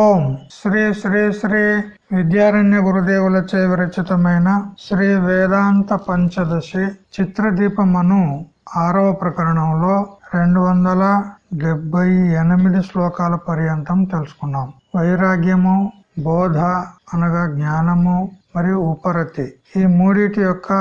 ఓం శ్రీ శ్రీ శ్రీ విద్యారణ్య గురుదేవులచే విరచితమైన శ్రీ వేదాంత పంచదశి చిత్రదీపమను ఆరవ ప్రకరణంలో రెండు వందల డెబ్బై ఎనిమిది శ్లోకాల పర్యంతం తెలుసుకున్నాం. వైరాగ్యము బోధ అనగా జ్ఞానము మరియు ఉపరతి. ఈ మూడిటి యొక్క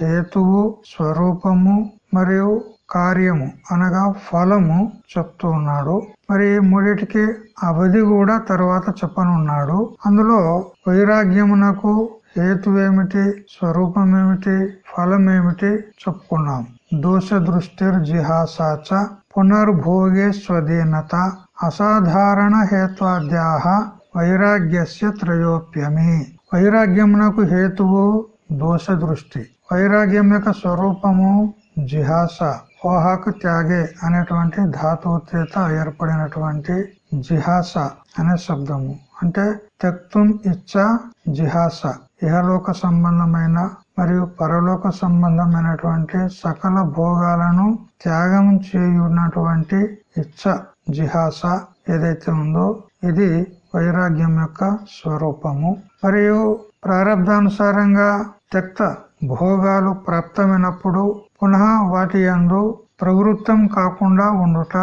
హేతువు స్వరూపము మరియు కార్యము అనగా ఫలము చెప్తూ ఉన్నాడు. మరి మూడిటికి అవధి కూడా తర్వాత చెప్పనున్నాడు. అందులో వైరాగ్యమునకు హేతు ఏమిటి స్వరూపం ఏమిటి ఫలం ఏమిటి చెప్పుకున్నాం. దోష దృష్టిర్ జిహాసాచ పునర్భోగే స్వధీనత అసాధారణ హేత్వాద్యాహ వైరాగ్యస్య త్రయోప్యమి. వైరాగ్యమునకు హేతువు దోష దృష్టి వైరాగ్యం యొక్క స్వరూపము జిహాస. ఓహాకు త్యాగే అనేటువంటి ధాతువుచేత ఏర్పడినటువంటి జిహాస అనే శబ్దము. అంటే తెక్తుం ఇచ్చ జిహాస. ఇహలోక సంబంధమైన మరియు పరలోక సంబంధమైనటువంటి సకల భోగాలను త్యాగం చేయున్నటువంటి ఇచ్చ జిహాస ఏదైతే ఉందో ఇది వైరాగ్యం యొక్క స్వరూపము. మరియు ప్రారంధానుసారంగా త్యక్త భోగాలు ప్రాప్తమైనప్పుడు పునః వాటి అందు ప్రవృత్తం కాకుండా ఉండుట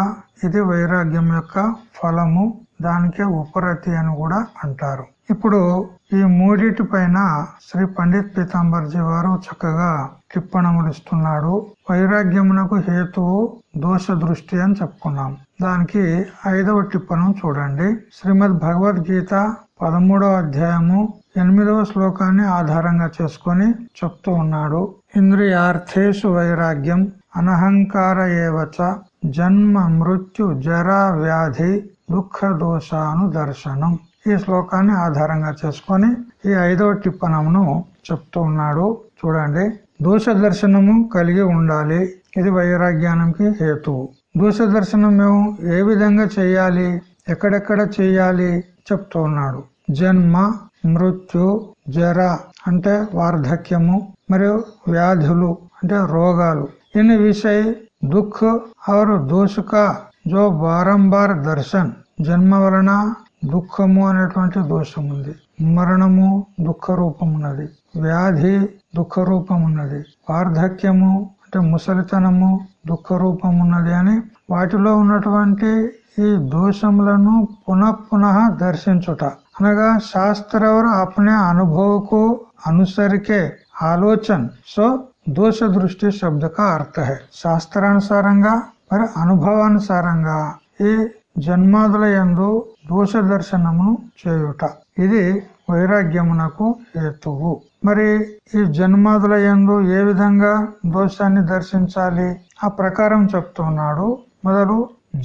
ఇది వైరాగ్యం యొక్క ఫలము దానికే ఉపరతి అని కూడా అంటారు. ఇప్పుడు ఈ మూడిటి పైన శ్రీ పండిత్ పీతాంబర్జీ వారు చక్కగా టిప్పణములు ఇస్తున్నాడు. వైరాగ్యమునకు హేతువు దోష దృష్టి అని చెప్పుకున్నాం. దానికి ఐదవ టిప్పణం చూడండి. శ్రీమద్ భగవద్గీత పదమూడవ అధ్యాయము ఎనిమిదవ శ్లోకాన్ని ఆధారంగా చేసుకొని చెప్తూ ఉన్నాడు. ఇంద్రియార్థేషు వైరాగ్యం అనహంకార ఏవచ జన్మ మృత్యు జరా వ్యాధి దుఃఖ దోషాను దర్శనం ఈ శ్లోకాన్ని ఆధారంగా చేసుకొని ఈ ఐదవ టిప్పణమును చెప్తూ ఉన్నాడు. చూడండి. దోష దర్శనము కలిగి ఉండాలి. ఇది వైరాగ్యానికి హేతువు దోష దర్శనం మేము ఏ విధంగా చేయాలి? ఎక్కడెక్కడ చేయాలి? చెప్తూ ఉన్నాడు. జన్మ మృత్యు జర అంటే వార్ధక్యము మరియు వ్యాధులు అంటే రోగాలు. ఇన్ విషయ దుఃఖ और दोष का जो బారంబార్ దర్శన్ జన్మ వలన దుఃఖము అనేటువంటి దోషం ఉంది మరణము దుఃఖ రూపం ఉన్నది వ్యాధి దుఃఖ రూపం ఉన్నది వార్ధక్యము అంటే ముసలితనము దుఃఖ రూపం ఉన్నది అని వాటిలో ఉన్నటువంటి ఈ దోషములను పునః పునః దర్శించుట అనగా शास्त्र और अपने अनुभव को अनुसार के आलोचन सो దోష దృష్టి శబ్దక అర్థ హే శాస్త్రానుసారంగా మరి అనుభవానుసారంగా ఈ జన్మాదుల యందు దోష దర్శనమును చేయుట ఇది వైరాగ్యమునకు హేతువు మరి ఈ జన్మాదుల యందు ఏ విధంగా దోషాన్ని దర్శించాలి? ఆ ప్రకారం చెప్తున్నాడు. మొదలు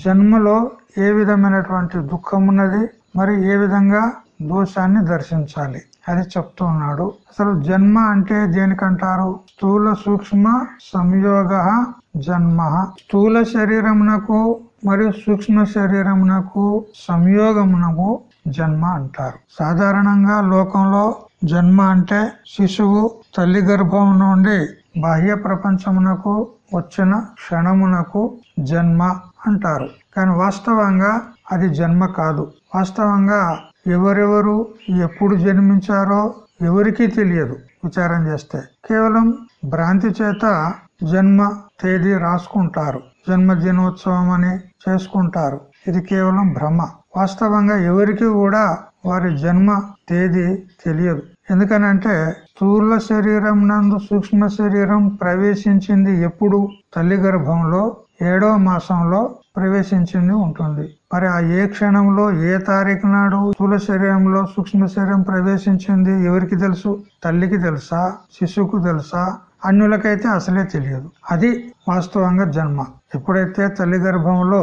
జన్మలో ఏ విధమైనటువంటి దుఃఖం ఉన్నది మరి ఏ విధంగా దోషాన్ని దర్శించాలి. అది చెప్తూ ఉన్నాడు. అసలు జన్మ అంటే దేనికంటారు? స్థూల సూక్ష్మ సంయోగ జన్మ. స్థూల శరీరమునకు మరియు సూక్ష్మ శరీరమునకు సంయోగమునకు జన్మ అంటారు. సాధారణంగా లోకంలో జన్మ అంటే శిశువు తల్లి గర్భం నుండి బాహ్య ప్రపంచమునకు వచ్చిన క్షణమునకు జన్మ అంటారు. కానీ వాస్తవంగా అది జన్మ కాదు. వాస్తవంగా ఎవరెవరు ఎప్పుడు జన్మించారో ఎవరికీ తెలియదు. విచారం చేస్తే కేవలం భ్రాంతి చేత జన్మ తేదీ రాసుకుంటారు. జన్మ దినోత్సవం అని చేసుకుంటారు. ఇది కేవలం భ్రమ. వాస్తవంగా ఎవరికి కూడా వారి జన్మ తేదీ తెలియదు. ఎందుకనంటే స్థూల శరీరం నందు సూక్ష్మ శరీరం ప్రవేశించింది ఎప్పుడు? తల్లి గర్భంలో ఏడవ మాసంలో ప్రవేశించింది ఉంటుంది మరి ఆ ఏ క్షణంలో ఏ తారీఖు నాడు స్థూల శరీరంలో సూక్ష్మ శరీరం ప్రవేశించింది ఎవరికి తెలుసు? తల్లికి తెలుసా? శిశువుకు తెలుసా? అన్యులకైతే అసలే తెలియదు. అది వాస్తవంగా జన్మ. ఎప్పుడైతే తల్లి గర్భంలో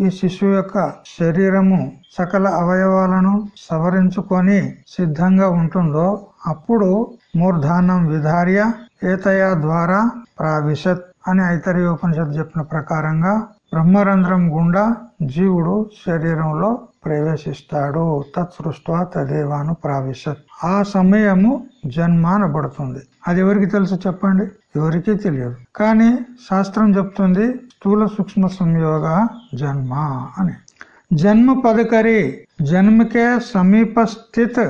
ఈ శిశువు యొక్క శరీరము సకల అవయవాలను సవరించుకొని సిద్ధంగా ఉంటుందో అప్పుడు మూర్ధానం విధార్య ఏతయా ద్వారా ప్రావిశత్ అని ఐతర్యోపనిషత్తు చెప్పిన ప్రకారంగా బ్రహ్మరంధ్రం గుండా జీవుడు శరీరంలో ప్రవేశిస్తాడు. తత్సృష్ట తదేవాను ప్రావిశత్. ఆ సమయము జన్మ అనబడుతుంది. అది ఎవరికి తెలుసు చెప్పండి? ఎవరికీ తెలియదు. కానీ శాస్త్రం చెప్తుంది స్థూల సూక్ష్మ సంయోగ జన్మ అని. జన్మ పదకరి జన్మకే సమీప స్థిత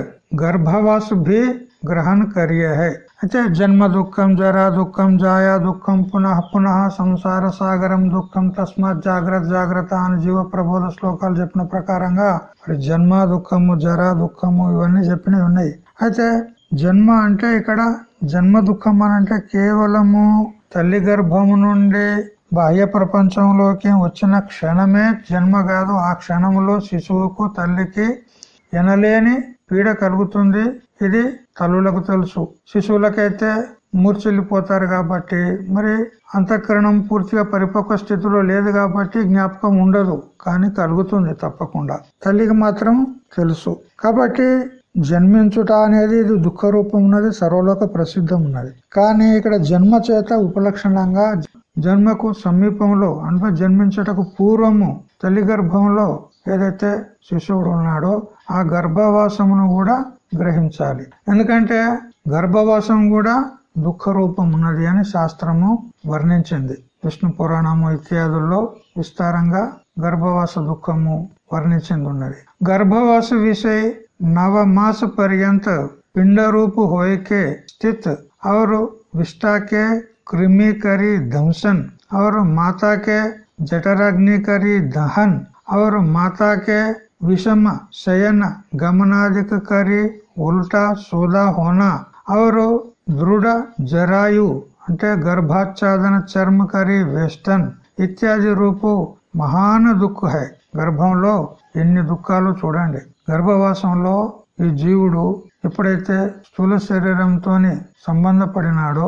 గర్భవాసు భీ గ్రహణ కరియే అయితే జన్మ దుఃఖం జరా దుఃఖం జాయా దుఃఖం పునః పునః సంసార సాగరం దుఃఖం తస్మాత్ జాగ్రత్త జాగ్రత్త అని జీవ ప్రబోధ శ్లోకాలు చెప్పిన ప్రకారంగా మరి జన్మ దుఃఖము జరా దుఃఖము ఇవన్నీ చెప్పినవి ఉన్నాయి. అయితే జన్మ అంటే ఇక్కడ జన్మ దుఃఖం అని అంటే కేవలము తల్లి గర్భము నుండి బాహ్య ప్రపంచంలోకి వచ్చిన క్షణమే జన్మ కాదు. ఆ క్షణంలో శిశువుకు తల్లికి ఎనలేని పీడ కలుగుతుంది. ఇది తల్లులకు తెలుసు. శిశువులకైతే మూర్చెల్లిపోతారు కాబట్టి మరి అంతఃకరణం పూర్తిగా పరిపక్వ స్థితిలో లేదు కాబట్టి జ్ఞాపకం ఉండదు కానీ కలుగుతుంది తప్పకుండా. తల్లికి మాత్రం తెలుసు. కాబట్టి జన్మించుట అనేది ఇది దుఃఖ రూపం ఉన్నది సర్వలోక ప్రసిద్ధం ఉన్నది. కానీ ఇక్కడ జన్మ చేత ఉపలక్షణంగా జన్మకు సమీపంలో అంటే జన్మించటకు పూర్వము తల్లి గర్భంలో ఏదైతే శిశువుడు ఉన్నాడో ఆ గర్భవాసమును కూడా గ్రహించాలి. ఎందుకంటే గర్భవాసం కూడా దుఃఖ రూపం ఉన్నది అని శాస్త్రము వర్ణించింది. విష్ణు పురాణము ఇత్యాదుల్లో విస్తారంగా గర్భవాస దుఃఖము వర్ణించింది ఉన్నది గర్భవాస విషయ నవమాస పర్యంత పిండరూపు హోయకే స్థిత్. అవరు విష్టాకే క్రిమికరి ధంసన్. అవరు మాతాకే జఠరాగ్నికరి దహన్. అవరు మాతాకే के जठराग्नि करी दहन और माता के विषम शयन गमनादिक करी उल्टा सोदा होना और दृढ़ जरायु అంటే గర్భాచ్ఛాదన చర్మ కరి వెస్టర్న్ ఇత్యాది రూపు మహాన దుఃఖ హై గర్భంలో ఎన్ని దుఃఖాలు చూడండి గర్భవాసంలో ఈ జీవుడు ఎప్పుడైతే స్థూల శరీరంతో సంబంధపడినాడో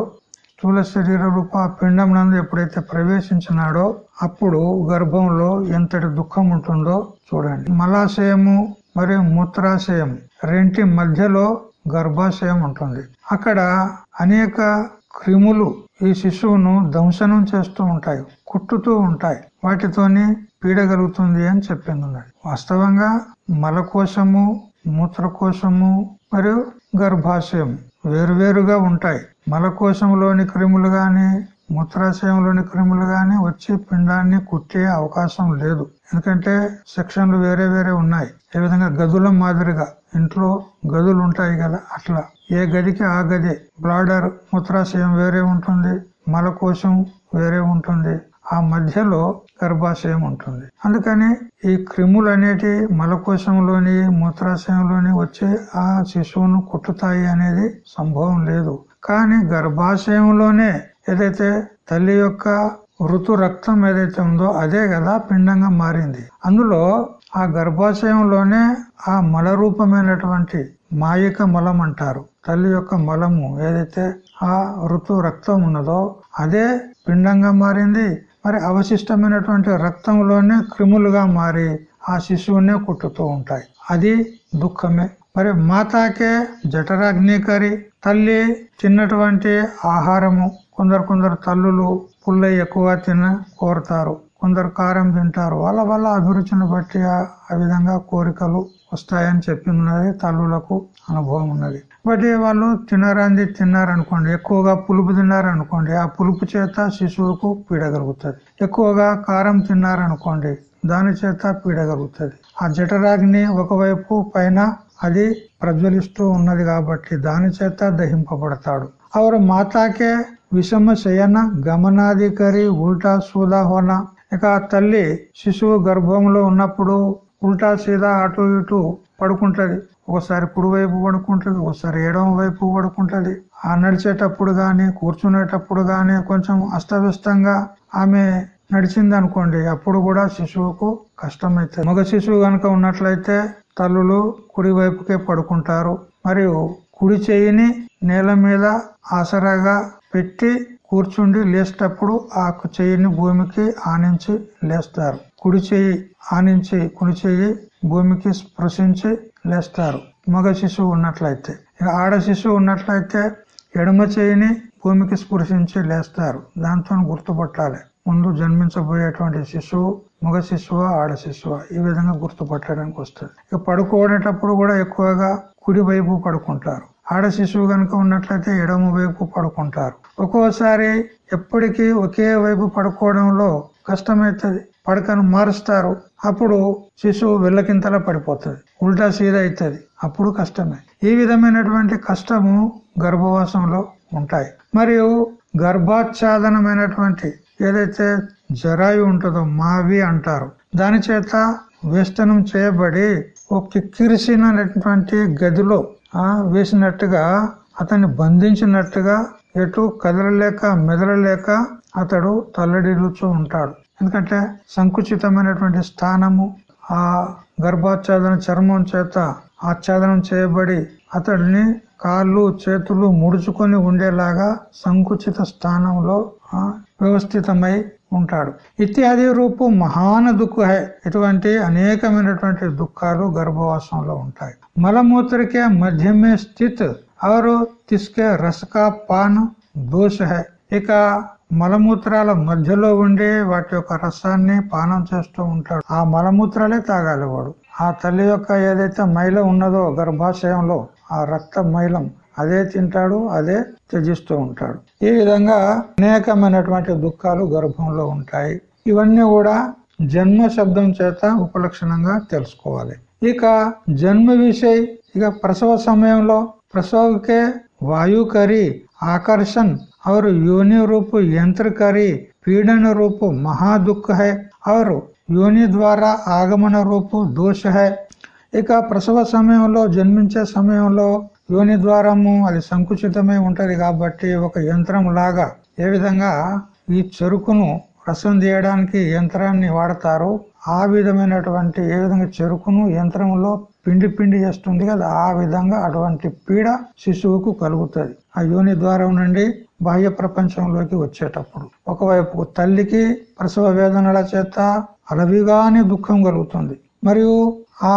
స్థూల శరీర రూప పిండం నందు ఎప్పుడైతే ప్రవేశించినాడో అప్పుడు గర్భంలో ఎంతటి దుఃఖం ఉంటుందో చూడండి. మలాశయము మరియు మూత్రాశయం రెంటి మధ్యలో గర్భాశయం ఉంటుంది. అక్కడ అనేక క్రిములు ఈ శిశువును ధ్వంసనం చేస్తూ ఉంటాయి కుట్టుతూ ఉంటాయి. వాటితోని పీడగలుగుతుంది అని చెప్పింది ఉన్నది. వాస్తవంగా మలకోశము మూత్రకోశము మరియు గర్భాశయం వేరువేరుగా ఉంటాయి. మలకోశంలోని క్రిములు గాని మూత్రాశయంలోని క్రిములు గాని వచ్చి పిండాన్ని కుట్టే అవకాశం లేదు. ఎందుకంటే సెక్షన్లు వేరే వేరే ఉన్నాయి. ఏ విధంగా గదుల మాదిరిగా ఇంట్లో గదులు ఉంటాయి కదా అట్లా. ఏ గదికి ఆ గది? బ్లాడర్ మూత్రాశయం వేరే ఉంటుంది మలకోశం వేరే ఉంటుంది. ఆ మధ్యలో గర్భాశయం ఉంటుంది అందుకని ఈ క్రిములు అనేటి మలకోశంలోని మూత్రాశయంలోని వచ్చి ఆ శిశువును కుట్టుతాయి అనేది సంభవం లేదు. కానీ గర్భాశయంలోనే ఏదైతే తల్లి యొక్క ఋతు రక్తం ఏదైతే ఉందో అదే కదా పిండంగా మారింది. అందులో ఆ గర్భాశయంలోనే ఆ మల రూపమైనటువంటి మాయిక మలం అంటారు. తల్లి యొక్క మలము ఏదైతే ఆ ఋతు రక్తం ఉన్నదో అదే పిండంగా మారింది. మరి అవశిష్టమైనటువంటి రక్తంలోనే క్రిములుగా మారి ఆ శిశువునే కుట్టుతూ ఉంటాయి. అది దుఃఖమే. మరి మాతాకే జఠరాగ్నికరి తల్లి తిన్నటువంటి ఆహారము కొందరు కొందరు తల్లులు పుల్ల ఎక్కువ తిన కోరుతారు. కొందరు కారం తింటారు. వాళ్ళ వల్ల అభిరుచిని బట్టి ఆ విధంగా కోరికలు వస్తాయని చెప్పి ఉన్నది తల్లులకు అనుభవం ఉన్నది. బట్ వాళ్ళు తినరాంది తిన్నారనుకోండి ఎక్కువగా పులుపు తిన్నారనుకోండి ఆ పులుపు చేత శిశువుకు పీడ కలుగుతుంది. ఎక్కువగా కారం తిన్నారనుకోండి దాని చేత పీడ కలుగుతుంది. ఆ జఠరాగ్ని ఒకవైపు పైన అది ప్రజ్వలిస్తూ ఉన్నది కాబట్టి దాని చేత దహింపబడతాడు. అవరు మాతాకే విషమ శయన గమనాధికారి ఉల్టా సూదా హోనా. ఇక తల్లి శిశువు గర్భంలో ఉన్నప్పుడు ఉల్టా సీదా అటు ఇటు పడుకుంటది. ఒకసారి కుడివైపు పడుకుంటుంది ఒకసారి ఎడమ వైపు పడుకుంటుంది. ఆ నడిచేటప్పుడు కానీ కూర్చునేటప్పుడు కానీ కొంచెం అస్తవ్యస్తంగా ఆమె నడిచింది అనుకోండి అప్పుడు కూడా శిశువుకు కష్టమైతే మగ శిశువు కనుక ఉన్నట్లయితే తల్లులు కుడి వైపుకే పడుకుంటారు. మరియు కుడి చెయ్యిని నేల మీద ఆసరాగా పెట్టి కూర్చుండి లేచేటప్పుడు ఆ చెయ్యిని భూమికి ఆనించి లేస్తారు. కుడి చెయ్యి ఆనించి కుడి చెయ్యి భూమికి స్పృశించి లేస్తారు. మగ శిశువు ఉన్నట్లయితే. ఇక ఆడ శిశువు ఉన్నట్లయితే ఎడమ చేయిని భూమికి స్పృశించి లేస్తారు. దాంతో గుర్తుపట్టాలి. ముందు జన్మించబోయేటువంటి శిశువు మగ శిశువు ఆడ శిశువు ఈ విధంగా గుర్తుపట్టడానికి వస్తుంది. ఇక పడుకోనేటప్పుడు కూడా ఎక్కువగా కుడి వైపు పడుకుంటారు. ఆడ శిశువు కనుక ఉన్నట్లయితే ఎడమ వైపు పడుకుంటారు. ఒక్కోసారి ఎప్పటికీ ఒకే వైపు పడుకోవడంలో కష్టమవుతుంది. పడకను మారుస్తారు. అప్పుడు శిశువు వెళ్ళకింతలా పడిపోతుంది. ఉల్టా సీదా అవుతుంది. అప్పుడు కష్టమే. ఈ విధమైనటువంటి కష్టము గర్భవాసంలో ఉంటాయి. మరియు గర్భాచ్ఛాదనమైనటువంటి ఏదైతే జరాయు ఉంటుందో మావి అంటారు దాని చేత వేస్తనం చేయబడి ఒక కిక్కిరిసినటువంటి గదిలో ఆ వేసినట్టుగా అతన్ని బంధించినట్టుగా ఎటు కదలలేక మెదలలేక అతడు తల్లడిల్లుచూ ఉంటాడు. ఎందుకంటే సంకుచితమైనటువంటి స్థానము ఆ గర్భాచ్ఛాదన చర్మం చేత ఆచ్ఛాదనం చేయబడి అతడిని కాళ్ళు చేతులు ముడుచుకొని ఉండేలాగా సంకుచిత స్థానంలో వ్యవస్థితమై ఉంటాడు. ఇత్యాది రూపు మహాన దుఃఖ ఇటువంటి అనేకమైనటువంటి దుఃఖాలు గర్భవాసంలో ఉంటాయి. మలమూత్రకే మధ్యమే స్థిత్ ఆరు తిస్కే రసకా పాన్ దోష హై. ఇక మలమూత్రాల మధ్యలో ఉండే వాటి యొక్క రసాన్ని పానం చేస్తూ ఉంటాడు. ఆ మలమూత్రాలే తాగాలి వాడు. ఆ తల్లి యొక్క ఏదైతే మైలం ఉన్నదో గర్భాశయంలో ఆ రక్త మైలం అదే తింటాడు అదే త్యజిస్తూ ఉంటాడు. ఈ విధంగా అనేకమైనటువంటి దుఃఖాలు గర్భంలో ఉంటాయి. ఇవన్నీ కూడా జన్మ శబ్దం చేత ఉపలక్షణంగా తెలుసుకోవాలి. ఇక జన్మ విషయ ఇక ప్రసవ సమయంలో ప్రసవకే వాయుకరి ఆకర్షణ और योनि रूप यंत्र करी पीड़न रूप महादुख है और యోని ద్వారా ఆగమన రూపు దోష హై ఇక ప్రసవ సమయంలో జన్మించే సమయంలో యోని ద్వారము అది సంకుచితమై ఉంటది కాబట్టి ఒక యంత్రం లాగా ఏ విధంగా ఈ చెరుకును రసం తీయడానికి యంత్రాన్ని వాడతారు ఆ విధమైనటువంటి ఏ విధంగా చెరుకును యంత్రంలో పిండి పిండి చేస్తుంది కదా ఆ విధంగా అటువంటి పీడ శిశువుకు కలుగుతుంది ఆ యోని ద్వారం నుండి బాహ్య ప్రపంచంలోకి వచ్చేటప్పుడు. ఒకవైపు తల్లికి ప్రసవ వేదనల చేత అలవిగానే దుఃఖం కలుగుతుంది. మరియు ఆ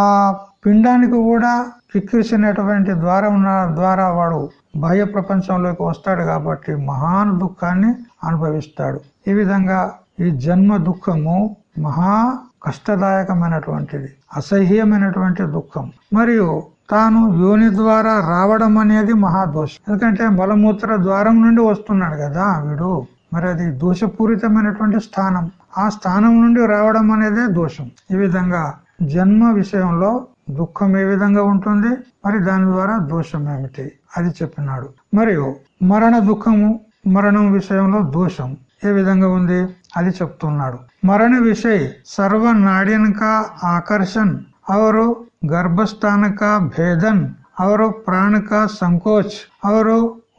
పిండానికి కూడా కిక్కిరిసినటువంటి ద్వారం ద్వారా వాడు బాహ్య ప్రపంచంలోకి వస్తాడు కాబట్టి మహాన్ దుఃఖాన్ని అనుభవిస్తాడు. ఈ విధంగా ఈ జన్మ దుఃఖము మహా కష్టదాయకమైనటువంటిది అసహ్యమైనటువంటి దుఃఖం. మరియు తాను యోని ద్వారా రావడం అనేది మహాదోషం. ఎందుకంటే మలమూత్ర ద్వారం నుండి వస్తున్నాడు కదా వీడు. మరి అది దోషపూరితమైనటువంటి స్థానం. ఆ స్థానం నుండి రావడం అనేదే దోషం. ఈ విధంగా జన్మ విషయంలో దుఃఖం ఏ విధంగా ఉంటుంది? మరి దాని ద్వారా దోషం ఏమిటి? అది చెప్పినాడు. మరియు మరణ దుఃఖము మరణం విషయంలో దోషం ఏ విధంగా ఉంది? అది చెప్తున్నాడు. మరణ విషయ సర్వ నాడినక ఆకర్షణ్ అవరు गर्भस्थान का भेदन और प्राण का संकोच और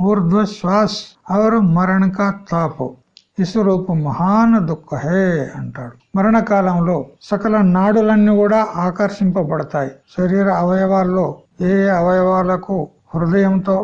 ऊर्ध्व श्वास और मरण का ताप ఇసురూపు మహాన్ దుఃఖ హే అంటాడు మరణకాలంలో సకల నాడులన్నీ కూడా ఆకర్షింపబడతాయి శరీర అవయవాల్లో ఏ అవయవాలకు హృదయంతో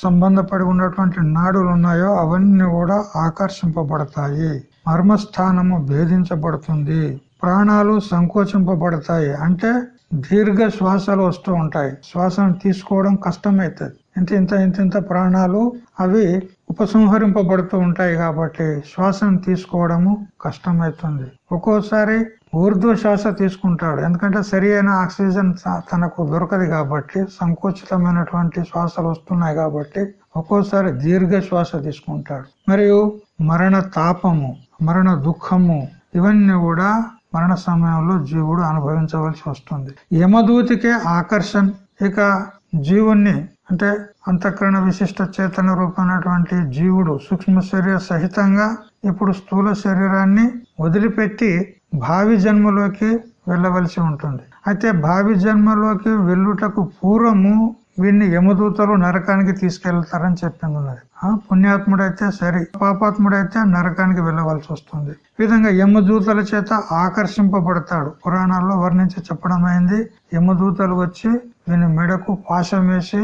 సంబంధపడి ఉన్నటువంటి నాడులు ఉన్నాయో అవన్నీ కూడా ఆకర్షింపబడతాయి మర్మస్థానము భేదించబడుతుంది ప్రాణాలు సంకోచింపబడతాయి. అంటే దీర్ఘ శ్వాసలు వస్తూ ఉంటాయి. శ్వాసను తీసుకోవడం కష్టమవుతుంది ఇంత ఇంత ఇంత ఇంత ప్రాణాలు అవి ఉపసంహరింపబడుతూ ఉంటాయి కాబట్టి శ్వాసను తీసుకోవడము కష్టమవుతుంది ఒక్కోసారి ఊర్ధ్వ శ్వాస తీసుకుంటాడు. ఎందుకంటే సరి ఆక్సిజన్ తనకు దొరకదు కాబట్టి సంకోచితమైనటువంటి శ్వాసలు వస్తున్నాయి కాబట్టి ఒక్కోసారి దీర్ఘ శ్వాస తీసుకుంటాడు. మరియు మరణ తాపము మరణ దుఃఖము ఇవన్నీ కూడా మరణ సమయంలో జీవుడు అనుభవించవలసి వస్తుంది. యమదూతికే ఆకర్షణ. ఇక జీవుణ్ణి అంటే అంతఃకరణ విశిష్ట చేతన రూపమైనటువంటి జీవుడు సూక్ష్మ శరీర సహితంగా ఇప్పుడు స్థూల శరీరాన్ని వదిలిపెట్టి భావి జన్మలోకి వెళ్ళవలసి ఉంటుంది. అయితే భావి జన్మలోకి వెళ్ళుటకు పూర్వము వీడిని యమదూతలు నరకానికి తీసుకెళ్తారని చెప్పింది ఉన్నది పుణ్యాత్ముడైతే సరి పాపాత్ముడైతే నరకానికి వెళ్ళవలసి వస్తుంది. విధంగా యమదూతల చేత ఆకర్షింపబడతాడు. పురాణాల్లో వర్ణించి చెప్పడం అయింది యమదూతలు వచ్చి వీని మెడకు పాశం వేసి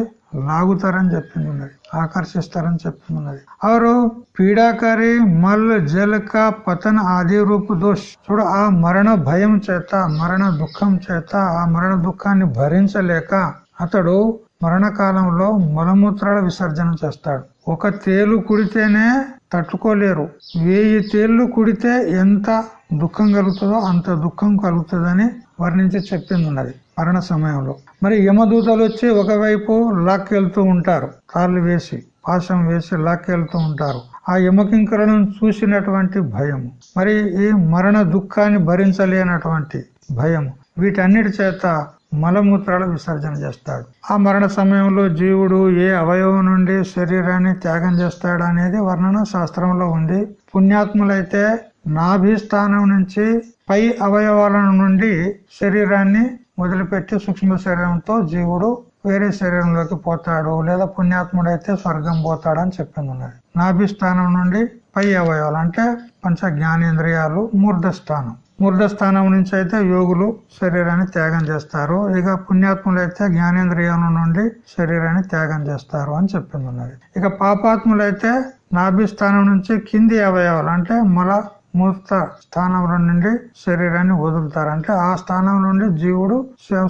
లాగుతారని చెప్పింది ఉన్నది ఆకర్షిస్తారని చెప్పింది ఉన్నది అవరు పీడాకారి మల్ జలక పతన ఆది రూపు దోష్. చూడు ఆ మరణ భయం చేత మరణ దుఃఖం చేత ఆ మరణ దుఃఖాన్ని భరించలేక అతడు మరణకాలంలో మలమూత్రాల విసర్జన చేస్తాడు. ఒక తేలు కుడితేనే తట్టుకోలేరు. వెయ్యి తేళ్ళు కుడితే ఎంత దుఃఖం కలుగుతుందో అంత దుఃఖం కలుగుతుందని వర్ణించి చెప్పింది ఉన్నది మరణ సమయంలో. మరి యమదూతలు వచ్చి ఒకవైపు లాక్కెళ్తూ ఉంటారు. కాళ్ళు వేసి పాశం వేసి లాక్కెళ్తూ ఉంటారు. ఆ యమకింకరలను చూసినటువంటి భయము. మరి ఈ మరణ దుఃఖాన్ని భరించలేనటువంటి భయము. వీటన్నిటి చేత మలమూత్రాల విసర్జన చేస్తాడు. ఆ మరణ సమయంలో జీవుడు ఏ అవయవం నుండి శరీరాన్ని త్యాగం చేస్తాడు అనేది వర్ణన శాస్త్రంలో ఉంది. పుణ్యాత్ములైతే నాభిస్థానం నుంచి పై అవయవాల నుండి శరీరాన్ని వదిలిపెట్టి సూక్ష్మ శరీరంతో జీవుడు వేరే శరీరంలోకి పోతాడు లేదా పుణ్యాత్ముడైతే స్వర్గం పోతాడు అని చెప్పింది ఉన్నది. నాభిస్థానం నుండి పై అవయవాలు అంటే పంచ జ్ఞానేంద్రియాలు మూర్ధ స్థానం మూర్ధ స్థానం నుంచి అయితే యోగులు శరీరాన్ని త్యాగం చేస్తారు. ఇక పుణ్యాత్ములు అయితే జ్ఞానేంద్రియాల నుండి శరీరాన్ని త్యాగం చేస్తారు అని చెప్పింది ఉన్నది. ఇక పాపాత్ములు అయితే నాభిస్థానం నుంచి కింది అవయవాలు అంటే మల మూర్త స్థానంలో నుండి శరీరాన్ని వదులుతారు. అంటే ఆ స్థానం నుండి జీవుడు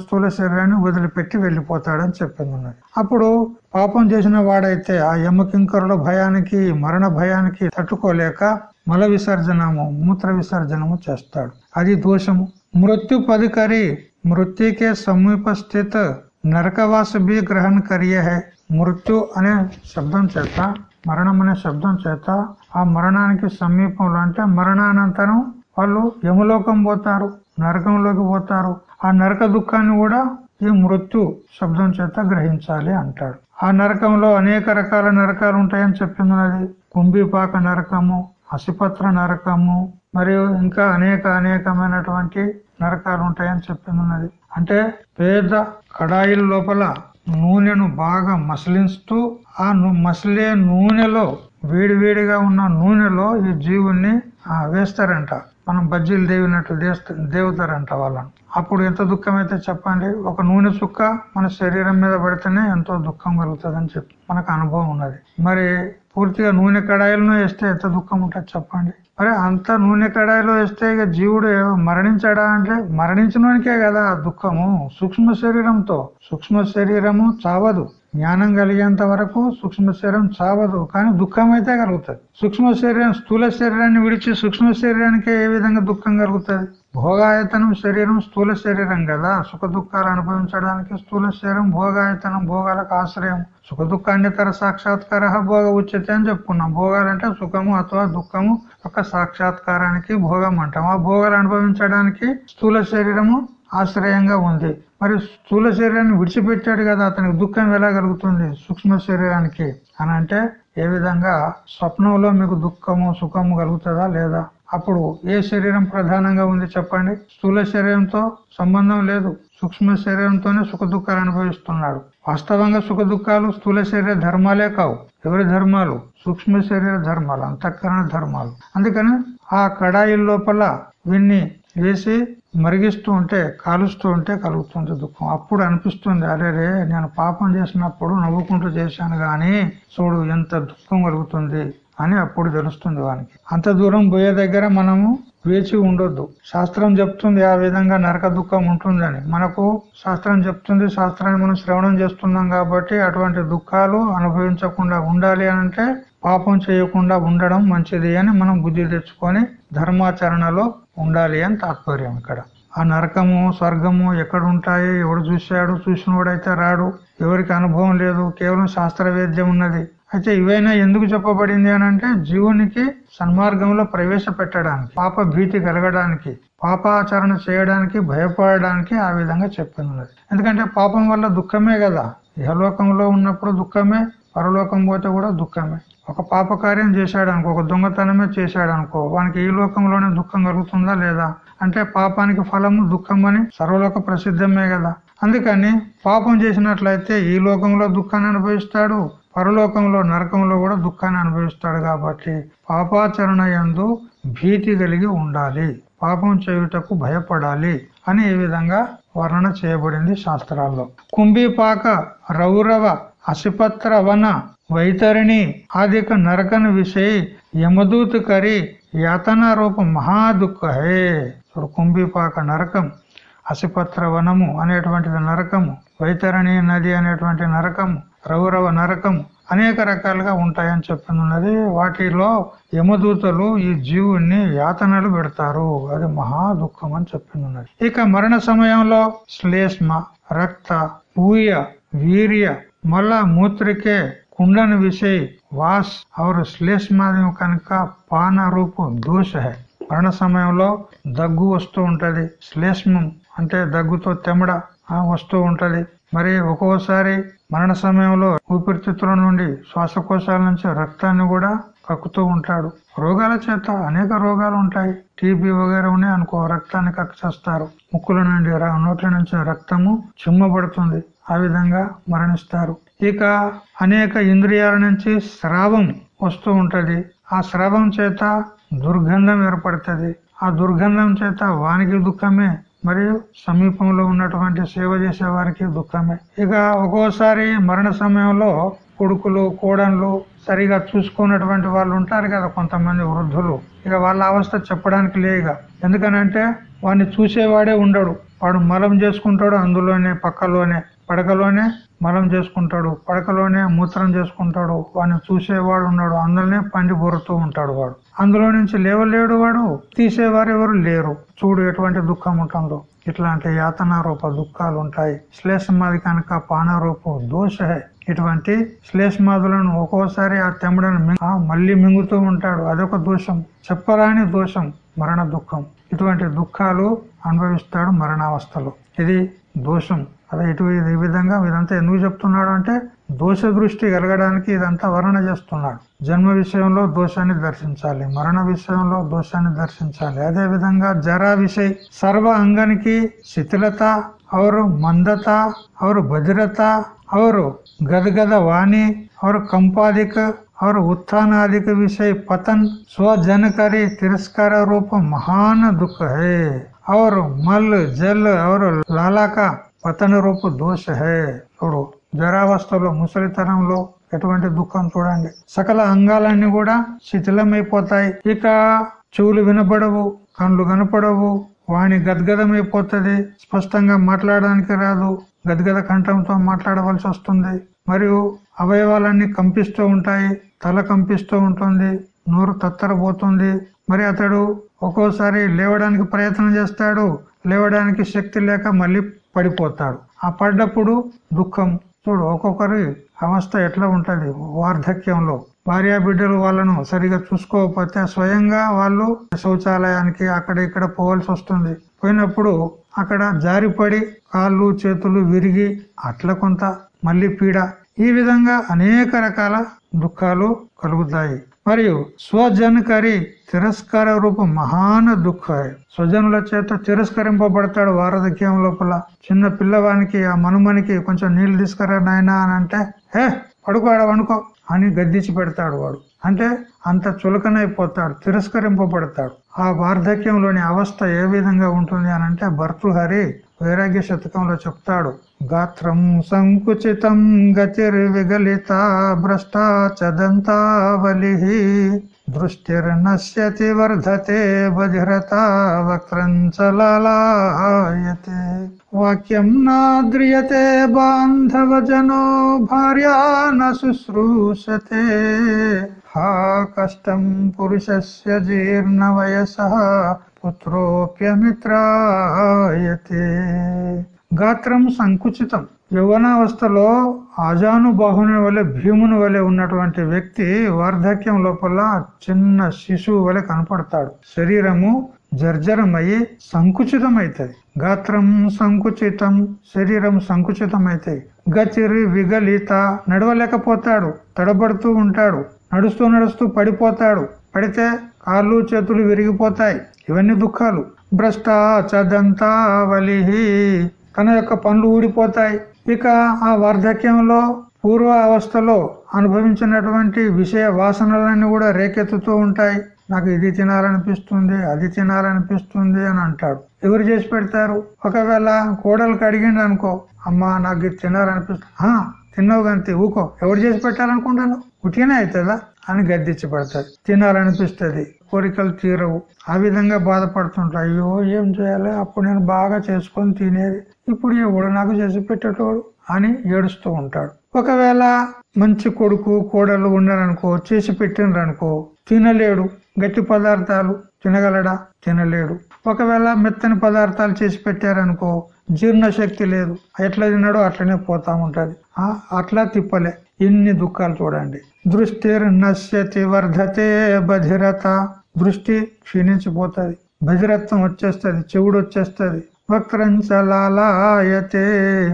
స్థూల శరీరాన్ని వదిలిపెట్టి వెళ్ళిపోతాడని చెప్పింది ఉన్నది. అప్పుడు పాపం చేసిన వాడైతే ఆ యమకింకరుల భయానికి మరణ భయానికి తట్టుకోలేక మల విసర్జనము మూత్ర విసర్జనము చేస్తాడు. అది దోషము. మృత్యు పదికరి మృత్యుకే సమీప స్థిత నరకవాస బి గ్రహణ కరియ హై మృత్యు అనే శబ్దం చేత మరణం అనే శబ్దం చేత ఆ మరణానికి సమీపంలో అంటే మరణానంతరం వాళ్ళు యమలోకం పోతారు నరకంలోకి పోతారు. ఆ నరక దుఃఖాన్ని కూడా ఈ మృత్యు శబ్దం చేత గ్రహించాలి అంటాడు. ఆ నరకంలో అనేక రకాల నరకాలు ఉంటాయని చెప్పింది కుంభిపాక నరకము అసిపత్ర నరకము మరియు ఇంకా అనేక అనేకమైనటువంటి నరకాలు ఉంటాయని చెప్పింది అంటే పేద కడాయిల లోపల నూనెను బాగా మసలిస్తూ ఆ మసిలే నూనెలో వేడివేడిగా ఉన్న నూనెలో ఈ జీవుణ్ణి వేస్తారంట. మనం బజ్జీలు దేవినట్టు దేవుతారంట వాళ్ళని. అప్పుడు ఎంత దుఃఖమైతే చెప్పండి ఒక నూనె చుక్క మన శరీరం మీద పడితేనే ఎంతో దుఃఖం కలుగుతుంది అని చెప్పి మనకు అనుభవం ఉన్నది. మరి పూర్తిగా నూనె కడాయిలను వేస్తే ఎంత దుఃఖం ఉంటుంది చెప్పండి? మరి అంత నూనె కడాయిలో వేస్తే ఇక జీవుడు మరణించాడా అంటే మరణించడానికే కదా దుఃఖము సూక్ష్మ శరీరంతో. సూక్ష్మ శరీరము చావదు. జ్ఞానం కలిగేంత వరకు సూక్ష్మ శరీరం చావదు కానీ దుఃఖం అయితే కలుగుతుంది. సూక్ష్మ శరీరం స్థూల శరీరాన్ని విడిచి సూక్ష్మ శరీరానికి ఏ విధంగా దుఃఖం కలుగుతుంది? భోగాయతనం శరీరం స్థూల శరీరం కదా. సుఖ దుఃఖాలు అనుభవించడానికి స్థూల శరీరం భోగాయతనం భోగాలకు ఆశ్రయం. సుఖ దుఃఖాన్నితర సాక్షాత్కార భోగ ఉచిత అని చెప్పుకున్నాం. భోగాలంటే సుఖము అథవా దుఃఖము ఒక సాక్షాత్కారానికి భోగం అంటాం. ఆ భోగాలు అనుభవించడానికి స్థూల శరీరము ఆశ్రయంగా ఉంది. మరి స్థూల శరీరాన్ని విడిచిపెట్టాడు కదా అతనికి దుఃఖం ఎలా కలుగుతుంది? సూక్ష్మ శరీరానికి. అని అంటే ఏ విధంగా స్వప్నంలో మీకు దుఃఖము సుఖము కలుగుతుందా లేదా? అప్పుడు ఏ శరీరం ప్రధానంగా ఉంది చెప్పండి? స్థూల శరీరంతో సంబంధం లేదు. సూక్ష్మ శరీరంతోనే సుఖ దుఃఖాలు అనుభవిస్తున్నాడు. వాస్తవంగా సుఖ దుఃఖాలు స్థూల శరీర ధర్మాలే కావు. ఎవరి ధర్మాలు? సూక్ష్మ శరీర ధర్మాలు అంతఃకరణ ధర్మాలు. అందుకని ఆ కడాయి లోపల వీన్ని వేసి మరిగిస్తూ ఉంటే కాలుస్తూ ఉంటే కలుగుతుంది దుఃఖం. అప్పుడు అనిపిస్తుంది అరే రే నేను పాపం చేసినప్పుడు నవ్వుకుంటూ చేశాను గాని చూడు ఎంత దుఃఖం కలుగుతుంది అని అప్పుడు తెలుస్తుంది వానికి. అంత దూరం పోయే దగ్గర మనము వేచి ఉండొద్దు. శాస్త్రం చెప్తుంది ఆ విధంగా నరక దుఃఖం ఉంటుందని. మనకు శాస్త్రం చెప్తుంది శాస్త్రాన్ని మనం శ్రవణం చేస్తున్నాం కాబట్టి అటువంటి దుఃఖాలు అనుభవించకుండా ఉండాలి అంటే పాపం చేయకుండా ఉండడం మంచిది అని మనం బుద్ధి తెచ్చుకొని ధర్మాచరణలో ఉండాలి అని తాత్పర్యం ఇక్కడ. ఆ నరకము స్వర్గము ఎక్కడ ఉంటాయి ఎవడు చూశాడు చూసినవాడైతే రాడు. ఎవరికి అనుభవం లేదు కేవలం శాస్త్రవేద్యం ఉన్నది. అయితే ఇవైనా ఎందుకు చెప్పబడింది అని అంటే జీవునికి సన్మార్గంలో ప్రవేశపెట్టడానికి పాప భీతి కలగడానికి పాపాచరణ చేయడానికి భయపడడానికి ఆ విధంగా చెప్పింది ఎందుకంటే పాపం వల్ల దుఃఖమే కదా. ఇహలోకంలో ఉన్నప్పుడు దుఃఖమే పరలోకం పోతే కూడా దుఃఖమే. ఒక పాప కార్యం చేశాడు అనుకో ఒక దొంగతనమే చేశాడు అనుకో వానికి ఈ లోకంలోనే దుఃఖం కలుగుతుందా లేదా? అంటే పాపానికి ఫలము దుఃఖం అని సర్వలోక ప్రసిద్ధమే కదా. అందుకని పాపం చేసినట్లయితే ఈ లోకంలో దుఃఖాన్ని అనుభవిస్తాడు పరలోకంలో నరకంలో కూడా దుఃఖాన్ని అనుభవిస్తాడు కాబట్టి పాపాచరణ ఎందు భీతి కలిగి ఉండాలి పాపం చేయుటకు భయపడాలి అని ఈ విధంగా వర్ణన చేయబడింది శాస్త్రాల్లో. కుంభీపాక రౌరవ అసిపత్ర వన వైతరిణి ఆదిక నరకన విషయ యమదూత కరి యాతన రూప మహాదుఃఖ హే. చూడు కుంభిపాక నరకం అసిపత్ర వనము అనేటువంటిది నరకము వైతరణి నది అనేటువంటి నరకము రౌరవ నరకము అనేక రకాలుగా ఉంటాయని చెప్తున్నది. వాటిలో యమదూతలు ఈ జీవుణ్ణి యాతనలు పెడతారు. అది మహా దుఃఖం అని చెప్తున్నది. ఇక మరణ సమయంలో శ్లేష్మ రక్త పూయ వీర్య మళ్ళా మూత్రకే కుండను విషయ వాస్ और శ్లేష్మాదం కనుక పాన రూపు దోష. హై మరణ సమయంలో దగ్గు వస్తూ ఉంటది. శ్లేష్మం అంటే దగ్గుతో తెమడ వస్తూ ఉంటది. మరి ఒక్కోసారి మరణ సమయంలో ఊపిరితిత్తుల నుండి శ్వాసకోశాల నుంచి రక్తాన్ని కూడా కక్కుతూ ఉంటాడు. రోగాల చేత అనేక రోగాలు ఉంటాయి. టీబీ వగేరా ఉన్నాయి అనుకో రక్తాన్ని కక్కచేస్తారు ముక్కుల నుండి నోట్ల నుంచి రక్తము చిమ్మబడుతుంది. ఆ విధంగా మరణిస్తారు. ఇక అనేక ఇంద్రియాల నుంచి స్రావం వస్తూ ఉంటది. ఆ స్రావం చేత దుర్గంధం ఏర్పడుతుంది. ఆ దుర్గంధం చేత వానికి దుఃఖమే మరియు సమీపంలో ఉన్నటువంటి సేవ చేసే వారికి దుఃఖమే. ఇక ఒక్కోసారి మరణ సమయంలో కొడుకులు కోడన్లు సరిగా చూసుకున్నటువంటి వాళ్ళు ఉంటారు కదా కొంతమంది వృద్ధులు. ఇక వాళ్ళ అవస్థ చెప్పడానికి లేక. ఎందుకనంటే వాడిని చూసేవాడే ఉండడు. వాడు మలం చేసుకుంటాడు అందులోనే పక్కలోనే పడకలోనే. మలం చేసుకుంటాడు పడకలోనే మూత్రం చేసుకుంటాడు వాడిని చూసేవాడు ఉన్నాడు అందులోనే పండి బొరుతూ ఉంటాడు వాడు. అందులో నుంచి లేవలేడు వాడు తీసేవారు ఎవరు లేరు. చూడు ఎటువంటి దుఃఖం ఉంటుందో. ఇట్లాంటి యాతన రూప దుఃఖాలు ఉంటాయి. శ్లేషమాది కనుక పానరూపు దోష. ఇటువంటి శ్లేషమాదులను ఒక్కోసారి ఆ తెమ్మడను మింగ- మళ్ళీ మింగుతూ ఉంటాడు. అదొక దోషం. చెప్పరాని దోషం. మరణ దుఃఖం. ఇటువంటి దుఃఖాలు అనుభవిస్తాడు మరణావస్థలో. ఇది దోషం. అలా ఇటు ఈ విధంగా ఇదంతా ఎందుకు చెప్తున్నాడు అంటే దోష దృష్టి కలగడానికి ఇదంతా వర్ణన చేస్తున్నాడు. జన్మ విషయంలో దోషాన్ని దర్శించాలి మరణ విషయంలో దోషాన్ని దర్శించాలి. అదే విధంగా జరా విషయ సర్వ అంగానికి శిథిలత అవరు మందత అవరు భద్రత అవరు గదగద వాణి అవరు కంపాదిక అవరు ఉత్నాదిక విషయ పతన్ స్వజనకరి తిరస్కార రూప మహాన్ దుఃఖ హే. అవరు మల్ జల్ అవరు లాలాక పతన రూపు దోష హే. చూడు జరావస్థలో ముసలితనంలో ఎటువంటి దుఃఖం చూడండి. సకల అంగాలన్నీ కూడా శిథిలమైపోతాయి. ఇక చెవులు వినపడవు కళ్ళు కనపడవు వాణి గద్గదమైపోతుంది. స్పష్టంగా మాట్లాడడానికి రాదు. గద్గద కంఠంతో మాట్లాడవలసి వస్తుంది. మరియు అవయవాలన్నీ కంపిస్తూ ఉంటాయి. తల కంపిస్తూ ఉంటుంది. నోరు తత్తరబోతుంది. మరి అతడు ఒక్కోసారి లేవడానికి ప్రయత్నం చేస్తాడు. లేవడానికి శక్తి లేక మళ్ళీ పడిపోతాడు. ఆ పడ్డప్పుడు దుఃఖం. చూడు ఒక్కొక్కరి అవస్థ ఎట్లా ఉంటుంది? వార్ధక్యంలో. భార్యా బిడ్డలు వాళ్ళను సరిగా చూసుకోకపోతే స్వయంగా వాళ్ళు శౌచాలయానికి అక్కడ ఇక్కడ పోవాల్సి వస్తుంది. పోయినప్పుడు అక్కడ జారిపడి కాళ్ళు చేతులు విరిగి అట్లా కొంత మళ్ళీ పీడ. ఈ విధంగా అనేక రకాల దుఃఖాలు కలుగుతాయి. మరియు స్వజనకరి తిరస్కార రూప మహాన దుఃఖ స్వజనుల చేత తిరస్కరింపబడతాడు వారధక్యం లోపల. చిన్న పిల్లవానికి ఆ మనుమనికి కొంచెం నీళ్ళు తీసుకురా నాయనా అని అంటే హే పడుకోడ వనుకో అని గద్దించి పెడతాడు వాడు. అంటే అంత చులకనైపోతాడు తిరస్కరింపబడతాడు. ఆ వార్ధక్యంలోని అవస్థ ఏ విధంగా ఉంటుంది అని అంటే భర్తృహరి వైరాగ్య శతకంలో చెప్తాడు. గాత్రం సంకుచితం గతిర్విగలిత భ్రష్టా చదంతావలి దృష్టిర్నశ్యతి వర్ధతే బధిరత వక్రంచలాయతే వాక్యం నాద్రియతే బాంధవజనో భార్యా న శుశ్రూషతే. హా కష్టం పురుషస్య జీర్ణ వయస పుత్రోప్యమిత్రాయతే. గాత్రం సంకుచితం. యవనావస్థలో ఆజానుబాహుని వలె భీముని వలె ఉన్నటువంటి వ్యక్తి వార్ధక్యం లోపల చిన్న శిశువు వలె కనపడతాడు. శరీరము జర్జరమయ్యి సంకుచితమైతది. గాత్రం సంకుచితం శరీరం సంకుచితమైతాయి గతిరి విగలిత నడవలేకపోతాడు తడబడుతూ ఉంటాడు. నడుస్తూ నడుస్తూ పడిపోతాడు. పడితే కాళ్ళు చేతులు విరిగిపోతాయి. ఇవన్నీ దుఃఖాలు. భ్రష్ట చదంతావలి తన యొక్క పనులు ఊడిపోతాయి. ఇక ఆ వార్ధక్యంలో పూర్వ అవస్థలో అనుభవించినటువంటి విషయ వాసనలన్నీ కూడా రేకెత్తుతూ ఉంటాయి. నాకు ఇది తినాలనిపిస్తుంది అది తినాలనిపిస్తుంది అని అంటాడు. ఎవరు చేసి పెడతారు? ఒకవేళ కోడలు అడిగిండు అనుకో అమ్మా నాకు ఇది తినాలనిపిస్తుంది. తిన్నావు గంతి ఊకో ఎవరు చేసి పెట్టాలనుకుంటాను ఉట్టిగానే అవుతుందా అని గద్దించి తినాలనిపిస్తుంది. కోరికలు తీరవు. ఆ విధంగా బాధపడుతుంటారు. అయ్యో ఏం చేయాలి? అప్పుడు నేను బాగా చేసుకొని తినేది. ఇప్పుడు ఎవడు నాకు చేసి పెట్టేటోడు అని ఏడుస్తూ ఉంటాడు. ఒకవేళ మంచి కొడుకు కోడలు ఉన్నారనుకో చేసి పెట్టినరనుకో తినలేడు. గట్టి పదార్థాలు తినగలడా? తినలేడు. ఒకవేళ మెత్తని పదార్థాలు చేసి పెట్టారనుకో జీర్ణశక్తి లేదు. ఎట్లా తిన్నాడో అట్లనే పోతా ఉంటుంది. అట్లా తిప్పలే. ఇన్ని దుఃఖాలు చూడండి. దృష్టిర్ నశ్యతి వర్ధతే బధిరత. దృష్టి క్షీణించిపోతుంది. బధిరత్వం వచ్చేస్తుంది చెవుడు వచ్చేస్తుంది. వక్రంచలాయతే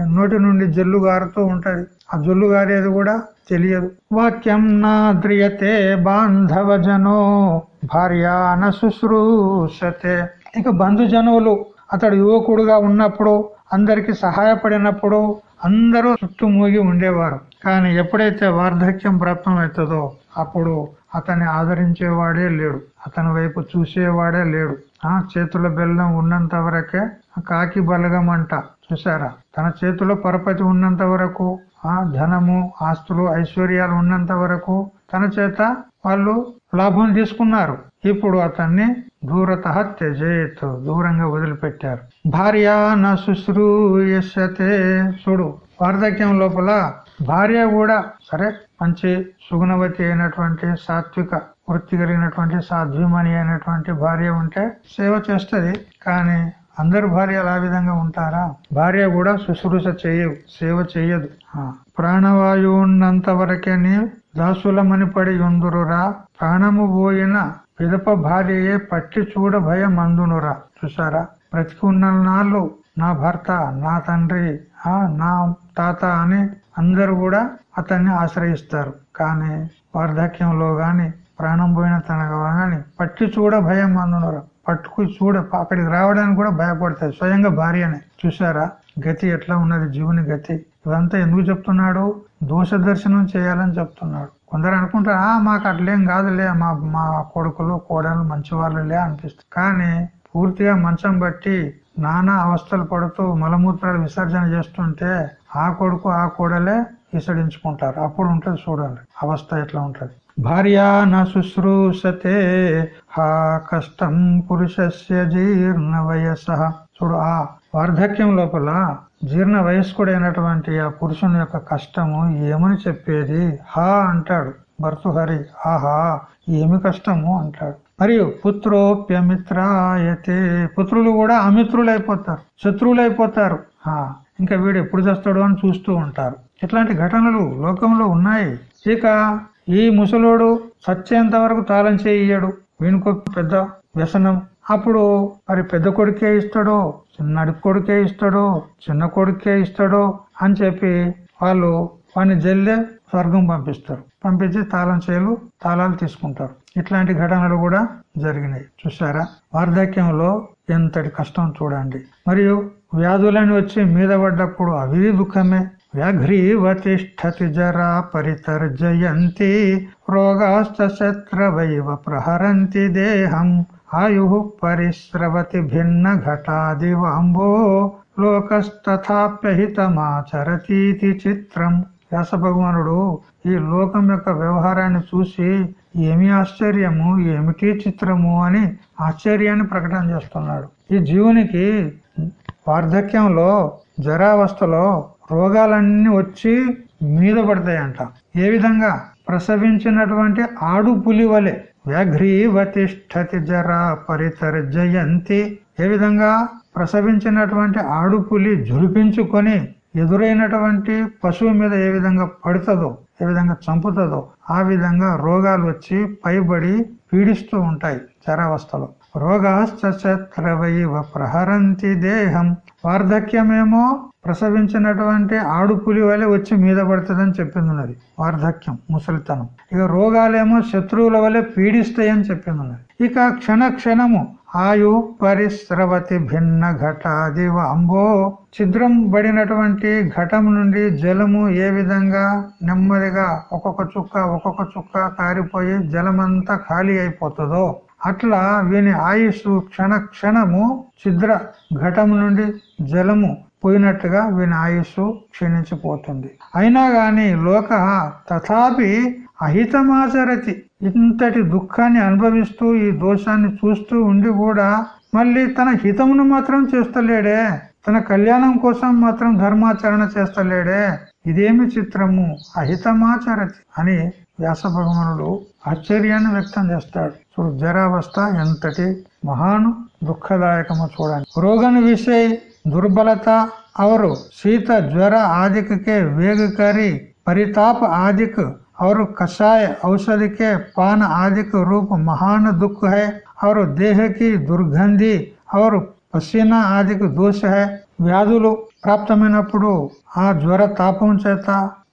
నోటి నుండి జల్లు గారుతూ ఉంటది. ఆ జల్లు గారేది కూడా తెలియదు. వాక్యం నాద్రియతే బాంధవజనో భార్యాన శుశ్రూషతే. ఇక బంధుజనువులు అతడు యువకుడుగా ఉన్నప్పుడు అందరికి సహాయపడినప్పుడు అందరూ చుట్టుమూగి ఉండేవారు. కానీ ఎప్పుడైతే వార్ధక్యం ప్రాప్తమవుతుందో అప్పుడు అతన్ని ఆదరించేవాడే లేడు. అతని వైపు చూసేవాడే లేడు. ఆ చేతుల బెల్లం ఉన్నంత వరకే కాకి బలగం అంట. చూసారా తన చేతిలో పరపతి ఉన్నంత వరకు ఆ ధనము ఆస్తులు ఐశ్వర్యాలు ఉన్నంత వరకు తన చేత వాళ్ళు లాభం తీసుకున్నారు. ఇప్పుడు అతన్ని దూరత త్యజేత్. దూరంగా వదిలిపెట్టారు. భార్య నా శుశ్రూయతే చూడు వార్ధక్యం లోపల భార్య కూడా సరే మంచి సుగుణవతి అయినటువంటి సాత్విక వృత్తి కలిగినటువంటి సాధ్విమణి అయినటువంటి భార్య ఉంటే సేవ చేస్తుంది. కానీ అందరు భార్యలు ఆ విధంగా ఉంటారా? భార్య కూడా శుశ్రూష చేయవు సేవ చేయదు. ప్రాణవాయువు ఉన్నంత వరకే దాసులమని పడి ఉందురురా ప్రాణము పోయిన పిదప భార్యయే పట్టి చూడ భయం అందునురా చూసారా బ్రతికి ఉన్న నాళ్ళు నా భర్త నా తండ్రి ఆ నా తాత అని అందరూ కూడా అతన్ని ఆశ్రయిస్తారు. కానీ వార్ధక్యంలో గాని ప్రాణం పోయిన తనగా గాని పట్టి చూడ భయం అందునురా పట్టుకు చూడ అక్కడికి రావడానికి కూడా భయపడతాయి. స్వయంగా భార్యనే. చూసారా గతి ఎట్లా ఉన్నది? జీవుని గతి. ఇదంతా ఎందుకు చెప్తున్నాడు? దోష దర్శనం చేయాలని చెప్తున్నాడు. కొందరు అనుకుంటారు ఆ మాకు అట్లేం కాదులే మా మా కొడుకులు కోడలు మంచి వాళ్ళులే అనిపిస్తుంది. కానీ పూర్తిగా మంచం బట్టి నానా అవస్థలు పడుతూ మలమూత్రాలు విసర్జన చేస్తుంటే ఆ కొడుకు ఆ కోడలే విసడించుకుంటారు అప్పుడు ఉంటుంది చూడండి అవస్థ ఎట్లా ఉంటుంది. భార్య నా శుశ్రూషతే హా కష్టం పురుషస్య జీర్ణ వయస. చూడు ఆ వార్ధక్యం లోపల జీర్ణ వయస్కుడైనటువంటి ఆ పురుషుని యొక్క కష్టము ఏమని చెప్పేది? హా అంటాడు. భర్తృహరి ఆహా ఏమి కష్టము అంటాడు. మరియు పుత్రోప్యమిత్రాయతే పుత్రులు కూడా అమిత్రులైపోతారు శత్రువులైపోతారు. శత్రువులు అయిపోతారు ఇంకా వీడు ఎప్పుడు చేస్తాడు అని చూస్తూ ఉంటారు. ఇట్లాంటి ఘటనలు లోకంలో ఉన్నాయి. ఇక ఈ ముసలోడు సత్యంత వరకు తాళం చేయడు వీనికో పెద్ద వ్యసనం. అప్పుడు మరి పెద్ద కొడుకే ఇస్తాడో చిన్నడి కొడుకే ఇస్తాడో చిన్న కొడుకే ఇస్తాడో అని చెప్పి వాళ్ళు వాడిని జల్లే స్వర్గం పంపిస్తారు. పంపించి తాళం చేయలు తాళాలు తీసుకుంటారు. ఇట్లాంటి ఘటనలు కూడా జరిగినాయి. చూసారా వార్ధక్యంలో ఎంతటి కష్టం చూడండి. మరియు వ్యాధులని వచ్చి మీద పడ్డప్పుడు అవి దుఃఖమే వ్యాఘ్రీవతిష్ఠతి జరా పరితర్జయంతి రోగాశ్చత్రవైవ ప్రహరంతి దేహం. ఆయు పరిస్రవతి భిన్న ఘటాదివాంబో లోకస్తథాప్యహితమాచరతీతి చిత్రం. వ్యాస భగవానుడు ఈ లోకం యొక్క వ్యవహారాన్ని చూసి ఏమి ఆశ్చర్యము? ఏమిటి చిత్రము? అని ఆశ్చర్యాన్ని ప్రకటన చేస్తున్నాడు. ఈ జీవునికి వార్ధక్యంలో జరావస్థలో రోగాలన్నీ వచ్చి మీద పడతాయంట. ఏ విధంగా? ప్రసవించినటువంటి ఆడు పులి వలె. వ్యాఘ్రీవతిష్టతి జరా పరితర్జయంతి. ఏ విధంగా ప్రసవించినటువంటి ఆడుపులి జులిపించుకొని ఎదురైనటువంటి పశువు మీద ఏ విధంగా పడుతుందో ఏ విధంగా చంపుతుందో ఆ విధంగా రోగాలు వచ్చి పైబడి పీడిస్తూ ఉంటాయి చరావస్థలో. రోగాశ్చత్రవైవ ప్రహరంతి దేహం. వార్ధక్యమేమో ప్రసవించినటువంటి ఆడు పులి వలె వచ్చి మీద పడుతుందని చెప్పింది ఉన్నది వార్ధక్యం ముసలితనం. ఇక రోగాలేమో శత్రువుల వలె పీడిస్తాయని చెప్పింది ఉన్నది ఇక క్షణ క్షణము ఆయు పరిస్రవతి భిన్న ఘటాది అంబో. ఛిద్రం పడినటువంటి ఘటం నుండి జలము ఏ విధంగా నెమ్మదిగా ఒక్కొక్క చుక్క ఒక్కొక్క చుక్క కారిపోయి జలమంతా ఖాళీ అయిపోతుందో అట్లా వీని ఆయుస్సు క్షణ క్షణము ఛిద్ర ఘటం నుండి జలము పోయినట్టుగా వీని ఆయుస్సు క్షీణించిపోతుంది. అయినా గాని లోక తథాపి అహితమాచరతి. ఇంతటి దుఃఖాన్ని అనుభవిస్తూ ఈ దోషాన్ని చూస్తూ ఉండి కూడా మళ్ళీ తన హితమును మాత్రం చేస్తలేడే. తన కళ్యాణం కోసం మాత్రం ధర్మాచరణ చేస్తలేడే. ఇదేమి చిత్రము? అహితమాచరతి అని వ్యాస భగవానుడు ఆశ్చర్యాన్ని వ్యక్తం చేస్తాడు. చూడు జరావస్థ ఎంతటి మహాను దుఃఖదాయకము చూడండి. రోగను విషయ दुर्बलता और शीत ज्वर आदि के वेगकारी परिताप आदि और कषाय औषधि के पान आदि रूप महान दुख है और देह की दुर्गंधि और పసీనా ఆదికి దోష హే వ్యాధులు ప్రాప్తమైనప్పుడు ఆ జ్వర తాపం చేత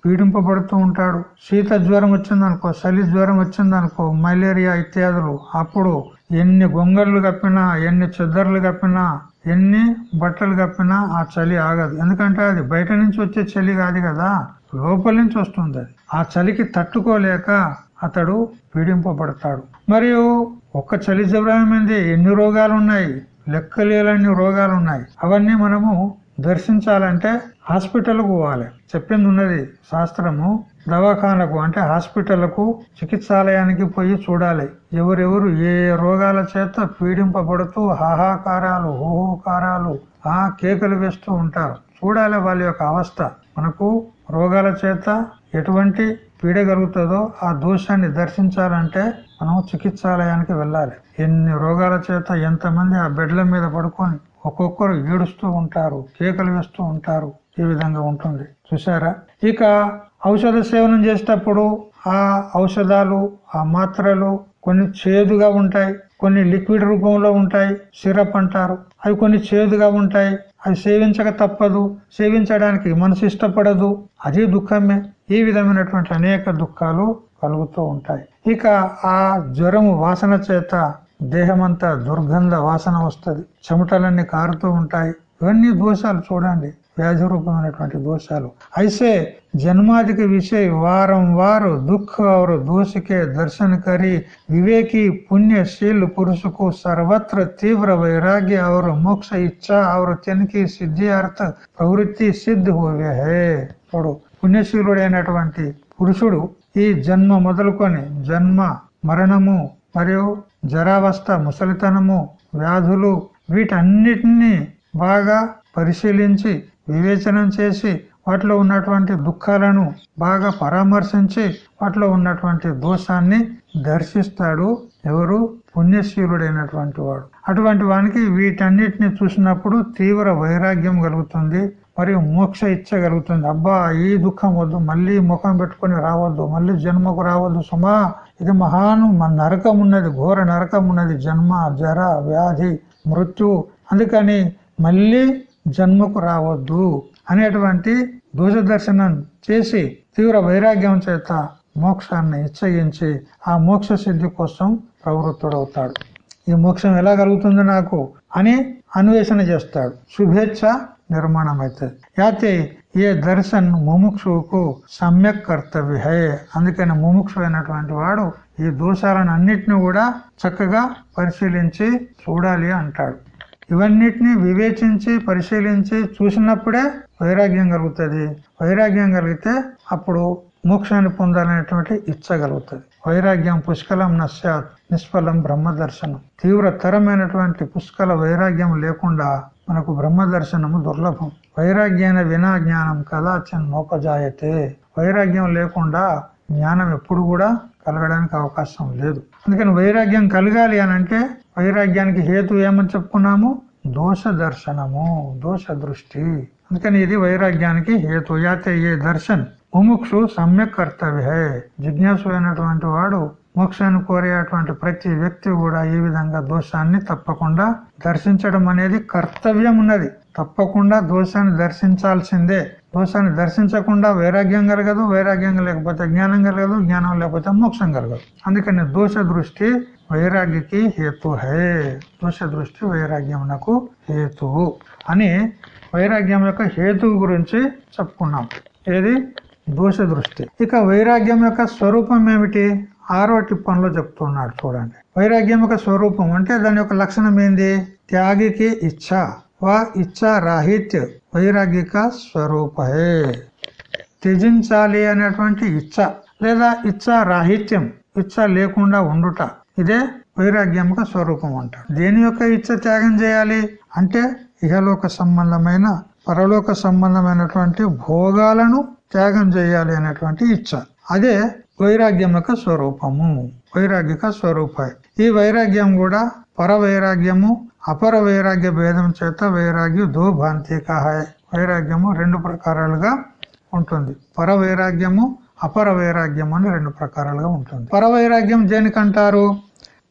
పీడింపబడుతూ ఉంటాడు. శీత జ్వరం వచ్చిందనుకో చలి జ్వరం వచ్చిందనుకో మలేరియా ఇత్యాదులు అప్పుడు ఎన్ని గొంగళ్ళు కప్పినా ఎన్ని చెద్దర్లు కప్పినా ఎన్ని బట్టలు కప్పినా ఆ చలి ఆగదు. ఎందుకంటే అది బయట నుంచి వచ్చే చలి కాదు కదా లోపల నుంచి వస్తుంది అది. ఆ చలికి తట్టుకోలేక అతడు పీడింపబడతాడు. మరియు ఒక్క చలి జ్వరం ఎన్ని రోగాలు ఉన్నాయి లెక్కలేలన్ని రోగాలు ఉన్నాయి అవన్నీ మనము దర్శించాలంటే హాస్పిటల్కు పోవాలి. చెప్పింది ఉన్నది శాస్త్రము. దవాఖానకు అంటే హాస్పిటల్కు చికిత్సాలయానికి పోయి చూడాలి. ఎవరెవరు ఏ రోగాల చేత పీడింపబడుతూ హాహాకారాలు హోహోకారాలు ఆ కేకలు వేస్తూ ఉంటారు. చూడాలి వాళ్ళ యొక్క అవస్థ. మనకు రోగాల చేత ఎటువంటి పీడ కలుగుతుందో ఆ దోషాన్ని దర్శించాలంటే మనం చికిత్సాలయానికి వెళ్ళాలి. ఎన్ని రోగాల చేత ఎంతమంది ఆ బెడ్ల మీద పడుకొని ఒక్కొక్కరు ఏడుస్తూ ఉంటారు కేకలు వేస్తూ ఉంటారు ఈ విధంగా ఉంటుంది. చూసారా ఇక ఔషధ సేవనం చేసేటప్పుడు ఆ ఔషధాలు ఆ మాత్రలు కొన్ని చేదుగా ఉంటాయి కొన్ని లిక్విడ్ రూపంలో ఉంటాయి సిరప్ అంటారు. అవి కొన్ని చేదుగా ఉంటాయి అవి సేవించక తప్పదు సేవించడానికి మనసు ఇష్టపడదు అది దుఃఖమే. ఈ విధమైనటువంటి అనేక దుఃఖాలు కలుగుతూ ఉంటాయి. ఇక ఆ జ్వరము వాసన చేత దేహమంతా దుర్గంధ వాసన వస్తుంది. చెమటలన్నీ కారుతూ ఉంటాయి. ఇవన్నీ దోషాలు చూడండి. వ్యాధి రూపమైనటువంటి దోషాలు. అయితే జన్మాదికి విషయ వారం వారు దుఃఖ దోషికే దర్శన కరి వివేకి పుణ్యశీల్ పురుషుకు సర్వత్ర తీవ్ర వైరాగ్య అవరు మోక్ష ఇచ్చా అవరు తినికి సిద్ధి అర్థ ప్రవృత్తి సిద్ధి హోవే హే. ఇప్పుడు పుణ్యశీలుడైనటువంటి పురుషుడు ఈ జన్మ మొదలుకొని జన్మ మరణము మరియు జరావస్థ ముసలితనము వ్యాధులు వీటన్నిటినీ బాగా పరిశీలించి వివేచనం చేసి వాటిలో ఉన్నటువంటి దుఃఖాలను బాగా పరామర్శించి వాటిలో ఉన్నటువంటి దోషాన్ని దర్శిస్తాడు ఎవరు? పుణ్యశీలుడైనటువంటి వాడు. అటువంటి వానికి వీటన్నిటిని చూసినప్పుడు తీవ్ర వైరాగ్యం కలుగుతుంది. మరియు మోక్ష ఇచ్చగలుగుతుంది. అబ్బా ఈ దుఃఖం వద్దు మళ్ళీ ముఖం పెట్టుకొని రావద్దు మళ్ళీ జన్మకు రావద్దు. సుమా ఇది మహాను మన నరకం ఉన్నది ఘోర నరకం ఉన్నది. జన్మ జర వ్యాధి మృత్యు. అందుకని మళ్ళీ జన్మకు రావద్దు అనేటువంటి దోష దర్శనం చేసి తీవ్ర వైరాగ్యం చేత మోక్షాన్ని ఇచ్చగించి ఆ మోక్ష సిద్ధి కోసం ప్రవృత్తుడవుతాడు. ఈ మోక్షం ఎలా కలుగుతుంది నాకు అని అన్వేషణ చేస్తాడు. శుభేచ్ఛ నిర్మాణం అవుతుంది యాతే ఏ దర్శన్ ముముక్షువుకు సమ్యక్ కర్తవ్య హే? అందుకని ముముక్షు అయినటువంటి వాడు ఈ దోషాలను అన్నిటిని కూడా చక్కగా పరిశీలించి చూడాలి అంటాడు. ఇవన్నిటిని వివేచించి పరిశీలించి చూసినప్పుడే వైరాగ్యం కలుగుతుంది. వైరాగ్యం కలిగితే అప్పుడు మోక్షాన్ని పొందాలనేటువంటి ఇచ్చ కలుగుతుంది. వైరాగ్యం పుష్కలం నశ్యాత్ నిష్ఫలం బ్రహ్మ దర్శనం తీవ్రతరమైనటువంటి పుష్కల వైరాగ్యం లేకుండా మనకు బ్రహ్మ దర్శనము దుర్లభం. వైరాగ్యాన వినా జ్ఞానం కదాచన్ మోపజాయతే. వైరాగ్యం లేకుండా జ్ఞానం ఎప్పుడు కూడా కలగడానికి అవకాశం లేదు. అందుకని వైరాగ్యం కలగాలి అని అంటే వైరాగ్యానికి హేతు ఏమని చెప్పుకున్నాము? దోష దర్శనము దోష దృష్టి. అందుకని ఇది వైరాగ్యానికి హేతు. యాతే ఏ దర్శన్. ముముక్షు సమ్యక్ కర్తవ్య. జిజ్ఞాసు అయినటువంటి వాడు మోక్షాన్ని కోరేటువంటి ప్రతి వ్యక్తి కూడా ఈ విధంగా దోషాన్ని తప్పకుండా దర్శించడం అనేది కర్తవ్యం ఉన్నది తప్పకుండా దోషాన్ని దర్శించాల్సిందే. దోషాన్ని దర్శించకుండా వైరాగ్యం కలగదు వైరాగ్యం లేకపోతే జ్ఞానం కలగదు జ్ఞానం లేకపోతే మోక్షం కలగదు. అందుకని దోష దృష్టి వైరాగ్యకి హేతు హే. దోష దృష్టి వైరాగ్యమునకు హేతువు అని వైరాగ్యం యొక్క హేతువు గురించి చెప్పుకున్నాం. ఏది? దోష దృష్టి. ఇక వైరాగ్యం యొక్క స్వరూపం ఏమిటి? ఆరో టిప్పంలో చెప్తున్నాడు చూడండి. వైరాగ్యం యొక్క స్వరూపం అంటే దాని యొక్క లక్షణం ఏంది? త్యాగికి ఇచ్చ. వా ఇచ్చా రాహిత్య వైరాగ్యక స్వరూపే త్యజించాలి అనేటువంటి ఇచ్చ లేదా ఇచ్చా రాహిత్యం. ఇచ్చ లేకుండా ఉండుట. ఇదే వైరాగ్యం యొక్క స్వరూపం అంటారు. దేని యొక్క ఇచ్చ త్యాగం చేయాలి? అంటే ఇహలోక సంబంధమైన పరలోక సంబంధమైనటువంటి భోగాలను త్యాగం చేయాలి అనేటువంటి ఇచ్చ. అదే వైరాగ్యం యొక్క స్వరూపము. వైరాగ్యక స్వరూప. ఈ వైరాగ్యం కూడా పర వైరాగ్యము అపర వైరాగ్య భేదం చేత వైరాగ్య దోభాంతిక వైరాగ్యము రెండు ప్రకారాలుగా ఉంటుంది. పర వైరాగ్యము అపర వైరాగ్యం అని రెండు ప్రకారాలుగా ఉంటుంది. పర వైరాగ్యం దేనికంటారు?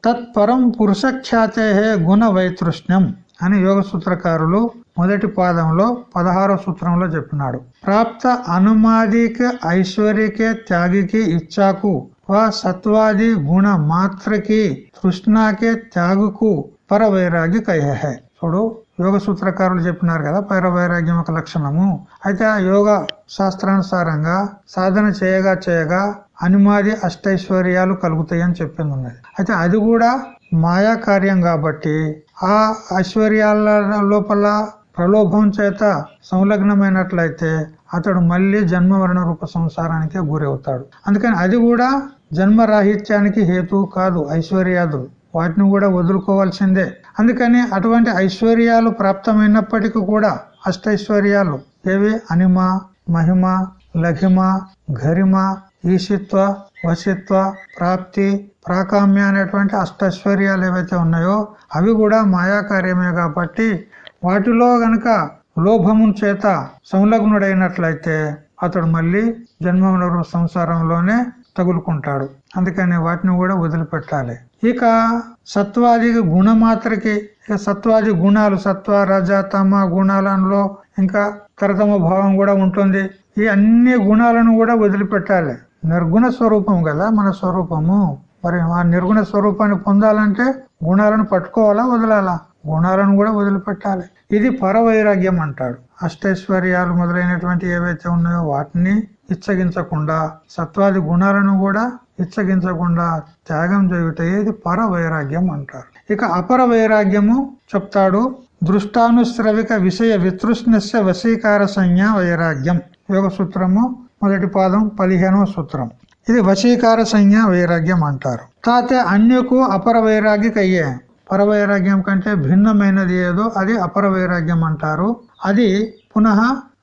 తత్పరం పురుషఖ్యాతే గుణ వైతృష్ణ్యం అని యోగ సూత్రకారులు మొదటి పాదంలో పదహారో సూత్రంలో చెప్పినాడు. ప్రాప్త అనుమాదిక ఐశ్వర్యకే త్యాగికి ఇచ్చాకు. వా సత్వాది గుణ మాత్రకి తృష్ణాకే త్యాగుకు పర వైరాగ్య కహే చూడు యోగ సూత్రకారులు చెప్పినారు కదా పర వైరాగ్యం ఒక లక్షణము. అయితే ఆ యోగ శాస్త్రానుసారంగా సాధన చేయగా చేయగా అనుమాది అష్టైశ్వర్యాలు కలుగుతాయి అని చెప్పింది ఉన్నది. అయితే అది కూడా మాయా కార్యం కాబట్టి ఆ ఐశ్వర్యాల లోపల ప్రలోభం చేత సంలగ్నమైనట్లయితే అతడు మళ్ళీ జన్మ మరణ రూప సంసారానికే గురవుతాడు. అందుకని అది కూడా జన్మరాహిత్యానికి హేతు కాదు ఐశ్వర్యాదులు. వాటిని కూడా వదులుకోవాల్సిందే. అందుకని అటువంటి ఐశ్వర్యాలు ప్రాప్తమైనప్పటికీ కూడా అష్టైశ్వర్యాలు. ఏవి? అనిమ మహిమ లఘిమ గరిమ ఈశిత్వ వశిత్వ ప్రాప్తి ప్రాకామ్య అనేటువంటి అష్టైశ్వర్యాలు ఏవైతే ఉన్నాయో అవి కూడా మాయాకార్యమే కాబట్టి వాటిలో గనక లోభము చేత సంలగ్నుడైనట్లయితే అతడు మళ్ళీ జన్మ సంసారంలోనే తగులుకుంటాడు. అందుకని వాటిని కూడా వదిలిపెట్టాలి. ఇక సత్వాది గుణమాత్రకి ఇక సత్వాది గుణాలు సత్వ రజ తమ గుణాలలో ఇంకా తరతమ భావం కూడా ఉంటుంది. ఈ అన్ని గుణాలను కూడా వదిలిపెట్టాలి. నిర్గుణ స్వరూపం కదా మన స్వరూపము. మరి ఆ నిర్గుణ స్వరూపాన్ని పొందాలంటే గుణాలను పట్టుకోవాలా వదలాలా? గుణాలను కూడా వదిలిపెట్టాలి. ఇది పరవైరాగ్యం అంటాడు. అష్టైశ్వర్యాలు మొదలైనటువంటి ఏవైతే ఉన్నాయో వాటిని ఇచ్చగించకుండా సత్వాది గుణాలను కూడా ఇచ్చగించకుండా త్యాగం చేయుటే ఇది పర వైరాగ్యం అంటారు ఇక అపర వైరాగ్యము చెప్తాడు దృష్టానుశ్రవిక విషయ వితృష్ణస్య వశీకార సంజ్ఞ వైరాగ్యం యోగ సూత్రము మొదటి పాదం పదిహేనవ సూత్రం. ఇది వశీకార సంజ్ఞ వైరాగ్యం అంటారు. తాతే అన్యకు అపర వైరాగ్యకయ్యే పరవైరాగ్యం కంటే భిన్నమైనది ఏదో అది అపర వైరాగ్యం అంటారు. అది పునః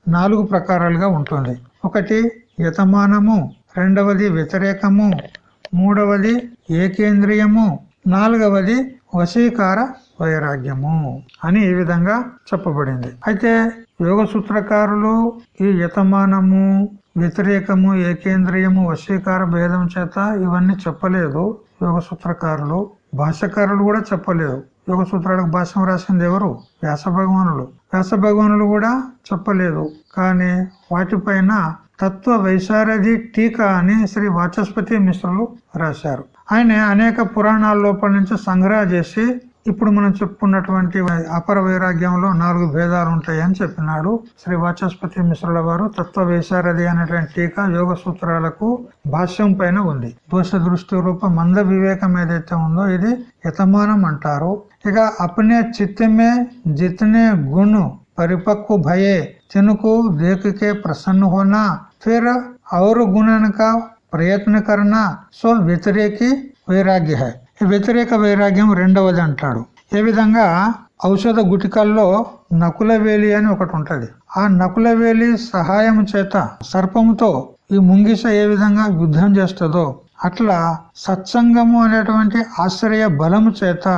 నాలుగు ప్రకారాలుగా ఉంటుంది. ఒకటి యతమానము. రెండవది వ్యతిరేకము. మూడవది ఏకేంద్రియము. నాలుగవది వశీకార వైరాగ్యము అని ఈ విధంగా చెప్పబడింది. అయితే యోగ సూత్రకారులు ఈ యతమానము వ్యతిరేకము ఏకేంద్రియము వశీకార భేదం చేత ఇవన్నీ చెప్పలేదు యోగ సూత్రకారులు. భాష్యకారులు కూడా చెప్పలేదు. యోగ సూత్రాలకు భాష్యం రాసింది ఎవరు? వ్యాస భగవానులు వ్యాస భగవానులు కూడా చెప్పలేదు. కానీ వాటిపైన తత్వ వైశారథి టీకా అని శ్రీ వాచస్పతి మిశ్రులు రాశారు. ఆయన అనేక పురాణాల లోపల నుంచి సంగ్రహ చేసి ఇప్పుడు మనం చెప్పుకున్నటువంటి అపర వైరాగ్యంలో నాలుగు భేదాలు ఉంటాయని చెప్పినాడు శ్రీ వాచస్పతి మిశ్రుల వారు తత్వ వైశారథి అనేటువంటి టీకా యోగ సూత్రాలకు భాష్యం పైన ఉంది దోష దృష్టి రూప మంద వివేకం ఏదైతే ఉందో ఇది యతమానం అంటారు ఇక అపనే చిత్తమే జితనే గుణ परिपक्व भये तिनको देख के प्रसन्न होना फिर और गुणन का ప్రయత్న కరణ సో వ్యతిరేకి వైరాగ్య హై వ్యతిరేక వైరాగ్యం రెండవది అంటాడు ఏ విధంగా? ఔషధ గుటికల్లో నకుల వేలి అని ఒకటి ఉంటది ఆ నకుల వేలి సహాయం చేత సర్పముతో ఈ ముంగిస ఏ విధంగా యుద్ధం చేస్తుందో అట్లా సత్సంగము అనేటువంటి ఆశ్రయ బలము చేత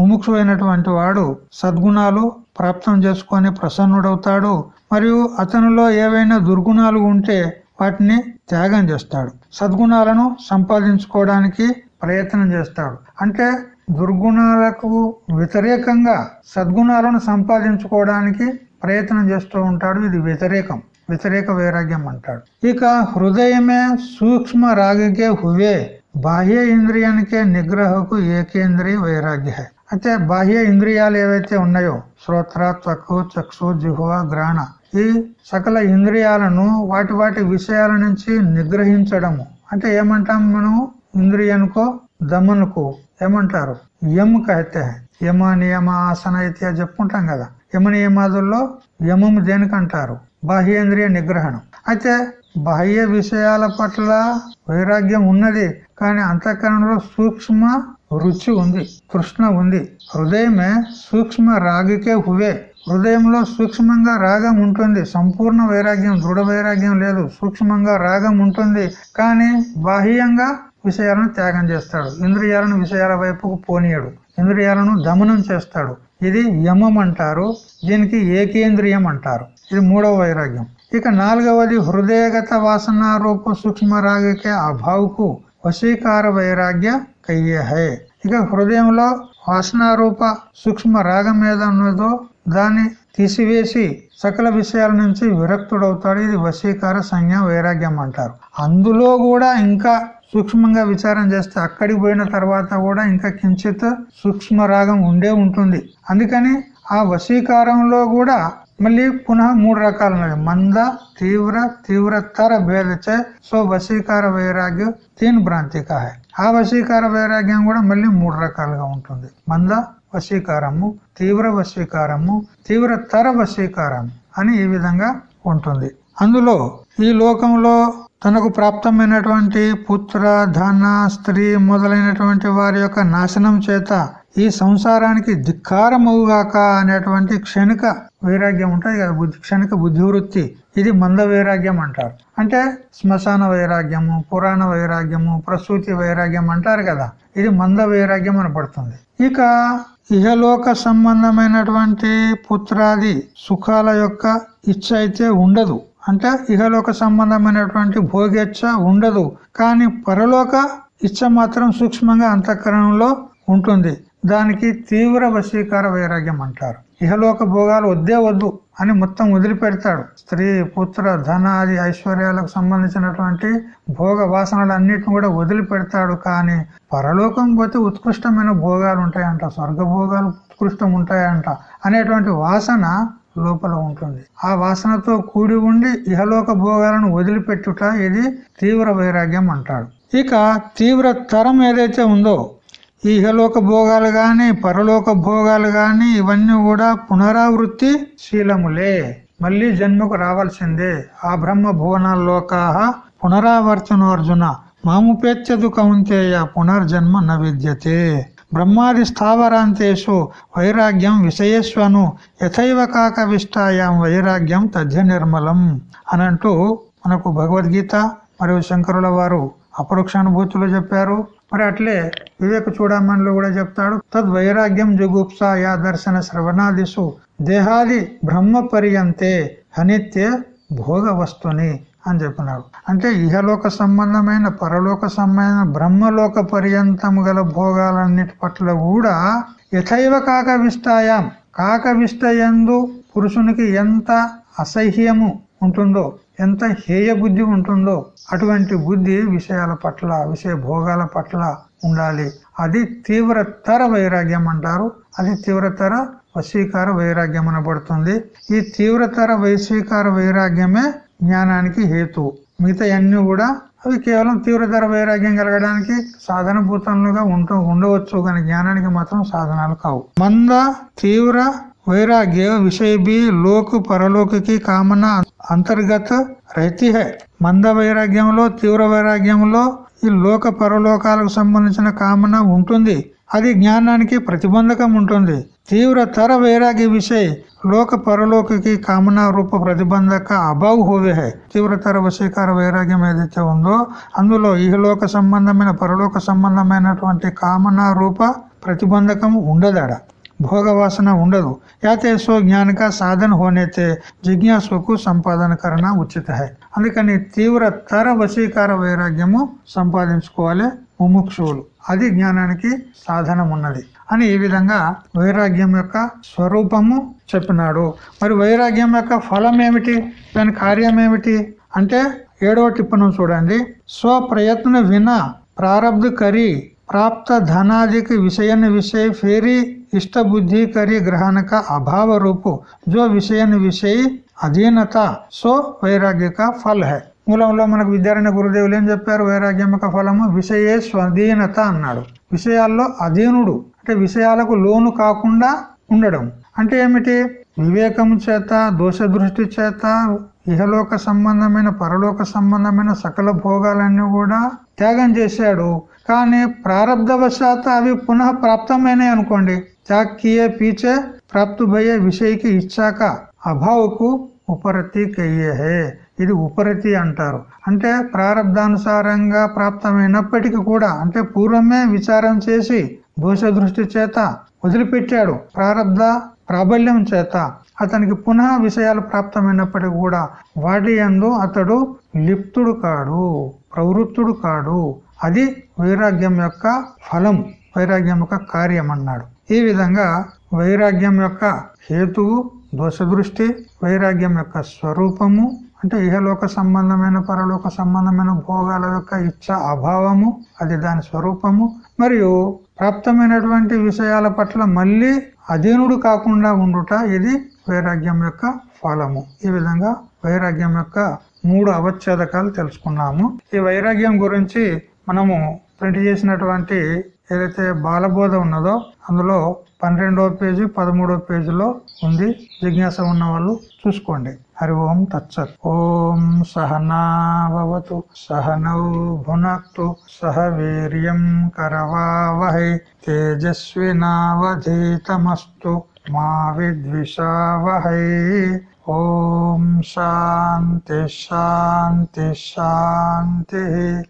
ముముక్షువైనటువంటి వాడు సద్గుణాలు ప్రాప్తం చేసుకొని ప్రసన్నుడవుతాడు. మరియు అతనిలో ఏవైనా దుర్గుణాలు ఉంటే వాటిని త్యాగం చేస్తాడు. సద్గుణాలను సంపాదించుకోవడానికి ప్రయత్నం చేస్తాడు. అంటే దుర్గుణాలకు వ్యతిరేకంగా సద్గుణాలను సంపాదించుకోవడానికి ప్రయత్నం చేస్తూ ఉంటాడు. ఇది వ్యతిరేకం. వ్యతిరేక వైరాగ్యం అంటాడు. ఇక హృదయమే సూక్ష్మ రాగకే హువే. బాహ్య ఇంద్రియానికే నిగ్రహకు ఏకేంద్రియ వైరాగ్య. అయితే బాహ్య ఇంద్రియాలు ఏవైతే ఉన్నాయో శ్రోత్ర తక్కువ చక్షు జిహువ గ్రాణ ఈ సకల ఇంద్రియాలను వాటి వాటి విషయాల నుంచి నిగ్రహించడము. అంటే ఏమంటాం మనం? ఇంద్రియనుకో దమనుకో ఏమంటారు? యమ్ కైతే యమ నియమ ఆసన అయితే చెప్పుకుంటాం కదా. యమ నియమాదుల్లో యమము దేనికంటారు? బాహ్యేంద్రియ నిగ్రహణం. అయితే బాహ్య విషయాల పట్ల వైరాగ్యం ఉన్నది కానీ అంతఃకరణలో సూక్ష్మ రుచి ఉంది తృష్ణ ఉంది. హృదయమే సూక్ష్మ రాగికే హువే. హృదయంలో సూక్ష్మంగా రాగం ఉంటుంది సంపూర్ణ వైరాగ్యం దృఢ వైరాగ్యం లేదు సూక్ష్మంగా రాగం ఉంటుంది కానీ బాహ్యంగా విషయాలను త్యాగం చేస్తాడు. ఇంద్రియాలను విషయాల వైపుకు పోనీయడు. ఇంద్రియాలను దమనం చేస్తాడు. ఇది యమం అంటారు. దీనికి ఏకేంద్రియం అంటారు. ఇది మూడవ వైరాగ్యం. ఇక నాలుగవది హృదయగత వాసన రూప సూక్ష్మ రాగకే అభావుకు వశీకార వైరాగ్య కయ్యహే. హై ఇక హృదయంలో వాసనారూప సూక్ష్మ రాగం మీద ఉన్నదో దాన్ని తీసివేసి సకల విషయాల నుంచి విరక్తుడవుతాడు. ఇది వశీకార సంజ్ఞ వైరాగ్యం అంటారు. అందులో కూడా ఇంకా సూక్ష్మంగా విచారం చేస్తే అక్కడికి పోయిన తర్వాత కూడా ఇంకా కించిత్ సూక్ష్మ రాగం ఉండే ఉంటుంది. అందుకని ఆ వశీకారంలో కూడా మళ్ళీ పునః మూడు రకాలు ఉన్నాయి మంద తీవ్ర తీవ్రతర భేదచే సో వశీకార వైరాగ్యం తీన్ భ్రాంతిక ఆ వశీకార వైరాగ్యం కూడా మళ్ళీ మూడు రకాలుగా ఉంటుంది. మంద వశీకారము తీవ్ర వశీకారము తీవ్రతర వశీకారం అని ఈ విధంగా ఉంటుంది. అందులో ఈ లోకంలో తనకు ప్రాప్తమైనటువంటి పుత్ర ధన స్త్రీ మొదలైనటువంటి వారి యొక్క నాశనం చేత ఈ సంసారానికి ధిక్కారమవుగాక అనేటువంటి క్షణిక వైరాగ్యం ఉంటుంది కదా బుద్ధి క్షణిక బుద్ధివృత్తి. ఇది మంద వైరాగ్యం అంటారు. అంటే శ్మశాన వైరాగ్యము పురాణ వైరాగ్యము ప్రసూతి వైరాగ్యం అంటారు కదా ఇది మంద వైరాగ్యం అనపడుతుంది ఇక ఇహలోక సంబంధమైనటువంటి పుత్రాది సుఖాల యొక్క ఇచ్చ అయితే ఉండదు. అంటే ఇహలోక సంబంధమైనటువంటి భోగేచ్ఛ ఉండదు. కానీ పరలోక ఇచ్చ మాత్రం సూక్ష్మంగా అంతఃకరణంలో ఉంటుంది. దానికి తీవ్ర వశీకార వైరాగ్యం అంటారు. ఇహలోక భోగాలు వద్దే వద్దు అని మొత్తం వదిలిపెడతాడు. స్త్రీ పుత్ర ధన ఆది ఐశ్వర్యాలకు సంబంధించినటువంటి భోగ వాసనలు అన్నిటిని కూడా వదిలిపెడతాడు. కానీ పరలోకం పోతే ఉత్కృష్టమైన భోగాలు ఉంటాయంట. స్వర్గ భోగాలు ఉత్కృష్టం ఉంటాయంట అనేటువంటి వాసన లోపల ఉంటుంది. ఆ వాసనతో కూడి ఉండి ఇహలోక భోగాలను వదిలిపెట్టుట ఇది తీవ్ర వైరాగ్యం అంటాడు. ఇక తీవ్ర తరం ఏదైతే ఉందో ఈ ఇహలోక భోగాలు గాని పరలోక భోగాలు గాని ఇవన్నీ కూడా పునరావృత్తి శీలములే. మళ్ళీ జన్మకు రావాల్సిందే. ఆ బ్రహ్మ భువనాల్లోకాహ పునరావర్తనోర్జున. మాముపేత్యదు కౌంతేయ పునర్జన్మ న విద్యతే బ్రహ్మాది స్థావరాంతేషు వైరాగ్యం విషయేశ్వను యథైవ కాక విష్టాయాం వైరాగ్యం తథ్య నిర్మలం అనంటూ మనకు భగవద్గీత మరియు శంకరుల వారు అపరోక్షానుభూతులు చెప్పారు. మరి అట్లే వివేక చూడమనిలో కూడా చెప్తాడు. తద్ వైరాగ్యం జుగుప్స యా దర్శన శ్రవణాదిసు దేహాది బ్రహ్మ పర్యంతే అనిత్య భోగ వస్తుని అని చెప్పినాడు అంటే ఇహలోక సంబంధమైన పరలోక సంబంధమైన బ్రహ్మలోక పర్యంతం గల భోగాలన్నిటి పట్ల కూడా యథైవ కాక విష్టాయాం కాక విస్తయందు పురుషునికి ఎంత అసహ్యము ఉంటుందో ఎంత హేయ బుద్ధి ఉంటుందో అటువంటి బుద్ధి విషయాల పట్ల విషయ భోగాల పట్ల ఉండాలి. అది తీవ్రతర వైరాగ్యం అంటారు. అది తీవ్రతర వశీకార వైరాగ్యం అనబడుతుంది. ఈ తీవ్రతర వైశీకార వైరాగ్యమే జ్ఞానానికి హేతు. మిగతా అన్నీ కూడా అవి కేవలం తీవ్రతర వైరాగ్యం కలగడానికి సాధన భూతంలోగా ఉంటూ ఉండవచ్చు కానీ జ్ఞానానికి మాత్రం సాధనాలు కావు. మంద తీవ్ర వైరాగ్య విషయబి లోక పరలోకి కామన అంతర్గత రహితి మంద వైరాగ్యంలో తీవ్ర వైరాగ్యంలో ఈ లోక పరలోకాలకు సంబంధించిన కామన ఉంటుంది. అది జ్ఞానానికి ప్రతిబంధకం ఉంటుంది. తీవ్రతర వైరాగ్య విషయ లోక పరలోకి కామనా రూప ప్రతిబంధక అభావ్ హోవే హై. తీవ్రతర వశీకార వైరాగ్యం ఏదైతే ఉందో అందులో ఇహలోక సంబంధమైన పరలోక సంబంధమైనటువంటి కామనా రూప ప్రతిబంధకం ఉండదాడ. భోగవాసన ఉండదు. యాతే సో సాధన హోనైతే జిజ్ఞాసుకు సంపాదన కరణ ఉచిత అందుకని తీవ్రతర వశీకార వైరాగ్యము సంపాదించుకోవాలి. ముముక్షువులు. అది జ్ఞానానికి సాధనం ఉన్నది అని ఈ విధంగా వైరాగ్యం యొక్క స్వరూపము చెప్పినాడు. మరి వైరాగ్యం యొక్క ఫలం ఏమిటి దాని కార్యం ఏమిటి అంటే ఏడవ టిప్పణం చూడండి. స్వప్రయత్న విన ప్రారబ్ధ కరి ప్రాప్త ధనాదికి విషయన విషయ ఫేరీ ఇష్ట బుద్ధి కరి గ్రహణక అభావ రూపు జో విషయన విషయ అధీనత సో వైరాగ్యక ఫల్ హై మూలంలో మనకు విద్యారణ్య గురుదేవులు ఏం చెప్పారు? వైరాగ్యమక ఫలము విషయే స్వాధీనత అన్నాడు. విషయాల్లో అధీనుడు అంటే విషయాలకు లోను కాకుండా ఉండడం. అంటే ఏమిటి? వివేకం చేత దోష దృష్టి చేత ఇహలోక సంబంధమైన పరలోక సంబంధమైన సకల భోగాలన్నీ కూడా త్యాగం చేశాడు. కానీ ప్రారంధవశాత అవి పునః ప్రాప్తమైనాయి అనుకోండి. త్యాక్కియే పీచే ప్రాప్తు భయ్యే విషయకి ఇచ్చాక అభావకు ఉపరతి కయ్యే హే ఇది ఉపరితి అంటారు. అంటే ప్రారంధానుసారంగా ప్రాప్తమైనప్పటికీ కూడా అంటే పూర్వమే విచారం చేసి దోష దృష్టి చేత వదిలిపెట్టాడు. ప్రారంధ ప్రాబల్యం చేత అతనికి పునః విషయాలు ప్రాప్తమైనప్పటికీ కూడా వాటి యందు అతడు లిప్తుడు కాడు ప్రవృత్తుడు కాడు. అది వైరాగ్యం యొక్క ఫలం వైరాగ్యం యొక్క కార్యం అన్నాడు. ఈ విధంగా వైరాగ్యం యొక్క హేతువు దోష దృష్టి వైరాగ్యం యొక్క స్వరూపము అంటే ఇహలోక సంబంధమైన పరలోక సంబంధమైన భోగాల యొక్క ఇచ్చ అభావము అది దాని స్వరూపము. మరియు ప్రాప్తమైనటువంటి విషయాల పట్ల మళ్ళీ అధీనుడు కాకుండా ఉండుట ఇది వైరాగ్యం యొక్క ఫలము. ఈ విధంగా వైరాగ్యం యొక్క మూడు అవచ్ఛేదకాలు తెలుసుకున్నాము. ఈ వైరాగ్యం గురించి మనము ప్రింట్ చేసినటువంటి ఏదైతే బాలబోధ ఉన్నదో అందులో పన్నెండవ పేజీ పదమూడవ పేజీలో ఉంది. జిజ్ఞాస ఉన్న వాళ్ళు చూసుకోండి. హరి ఓం తత్సత్. ఓం సహనావతు సహనౌ భునక్తు సహ వీర్యం కరవావహై తేజస్వినావధీతమస్తు మా విద్విషావహై. ఓం శాంతి శాంతి శాంతి.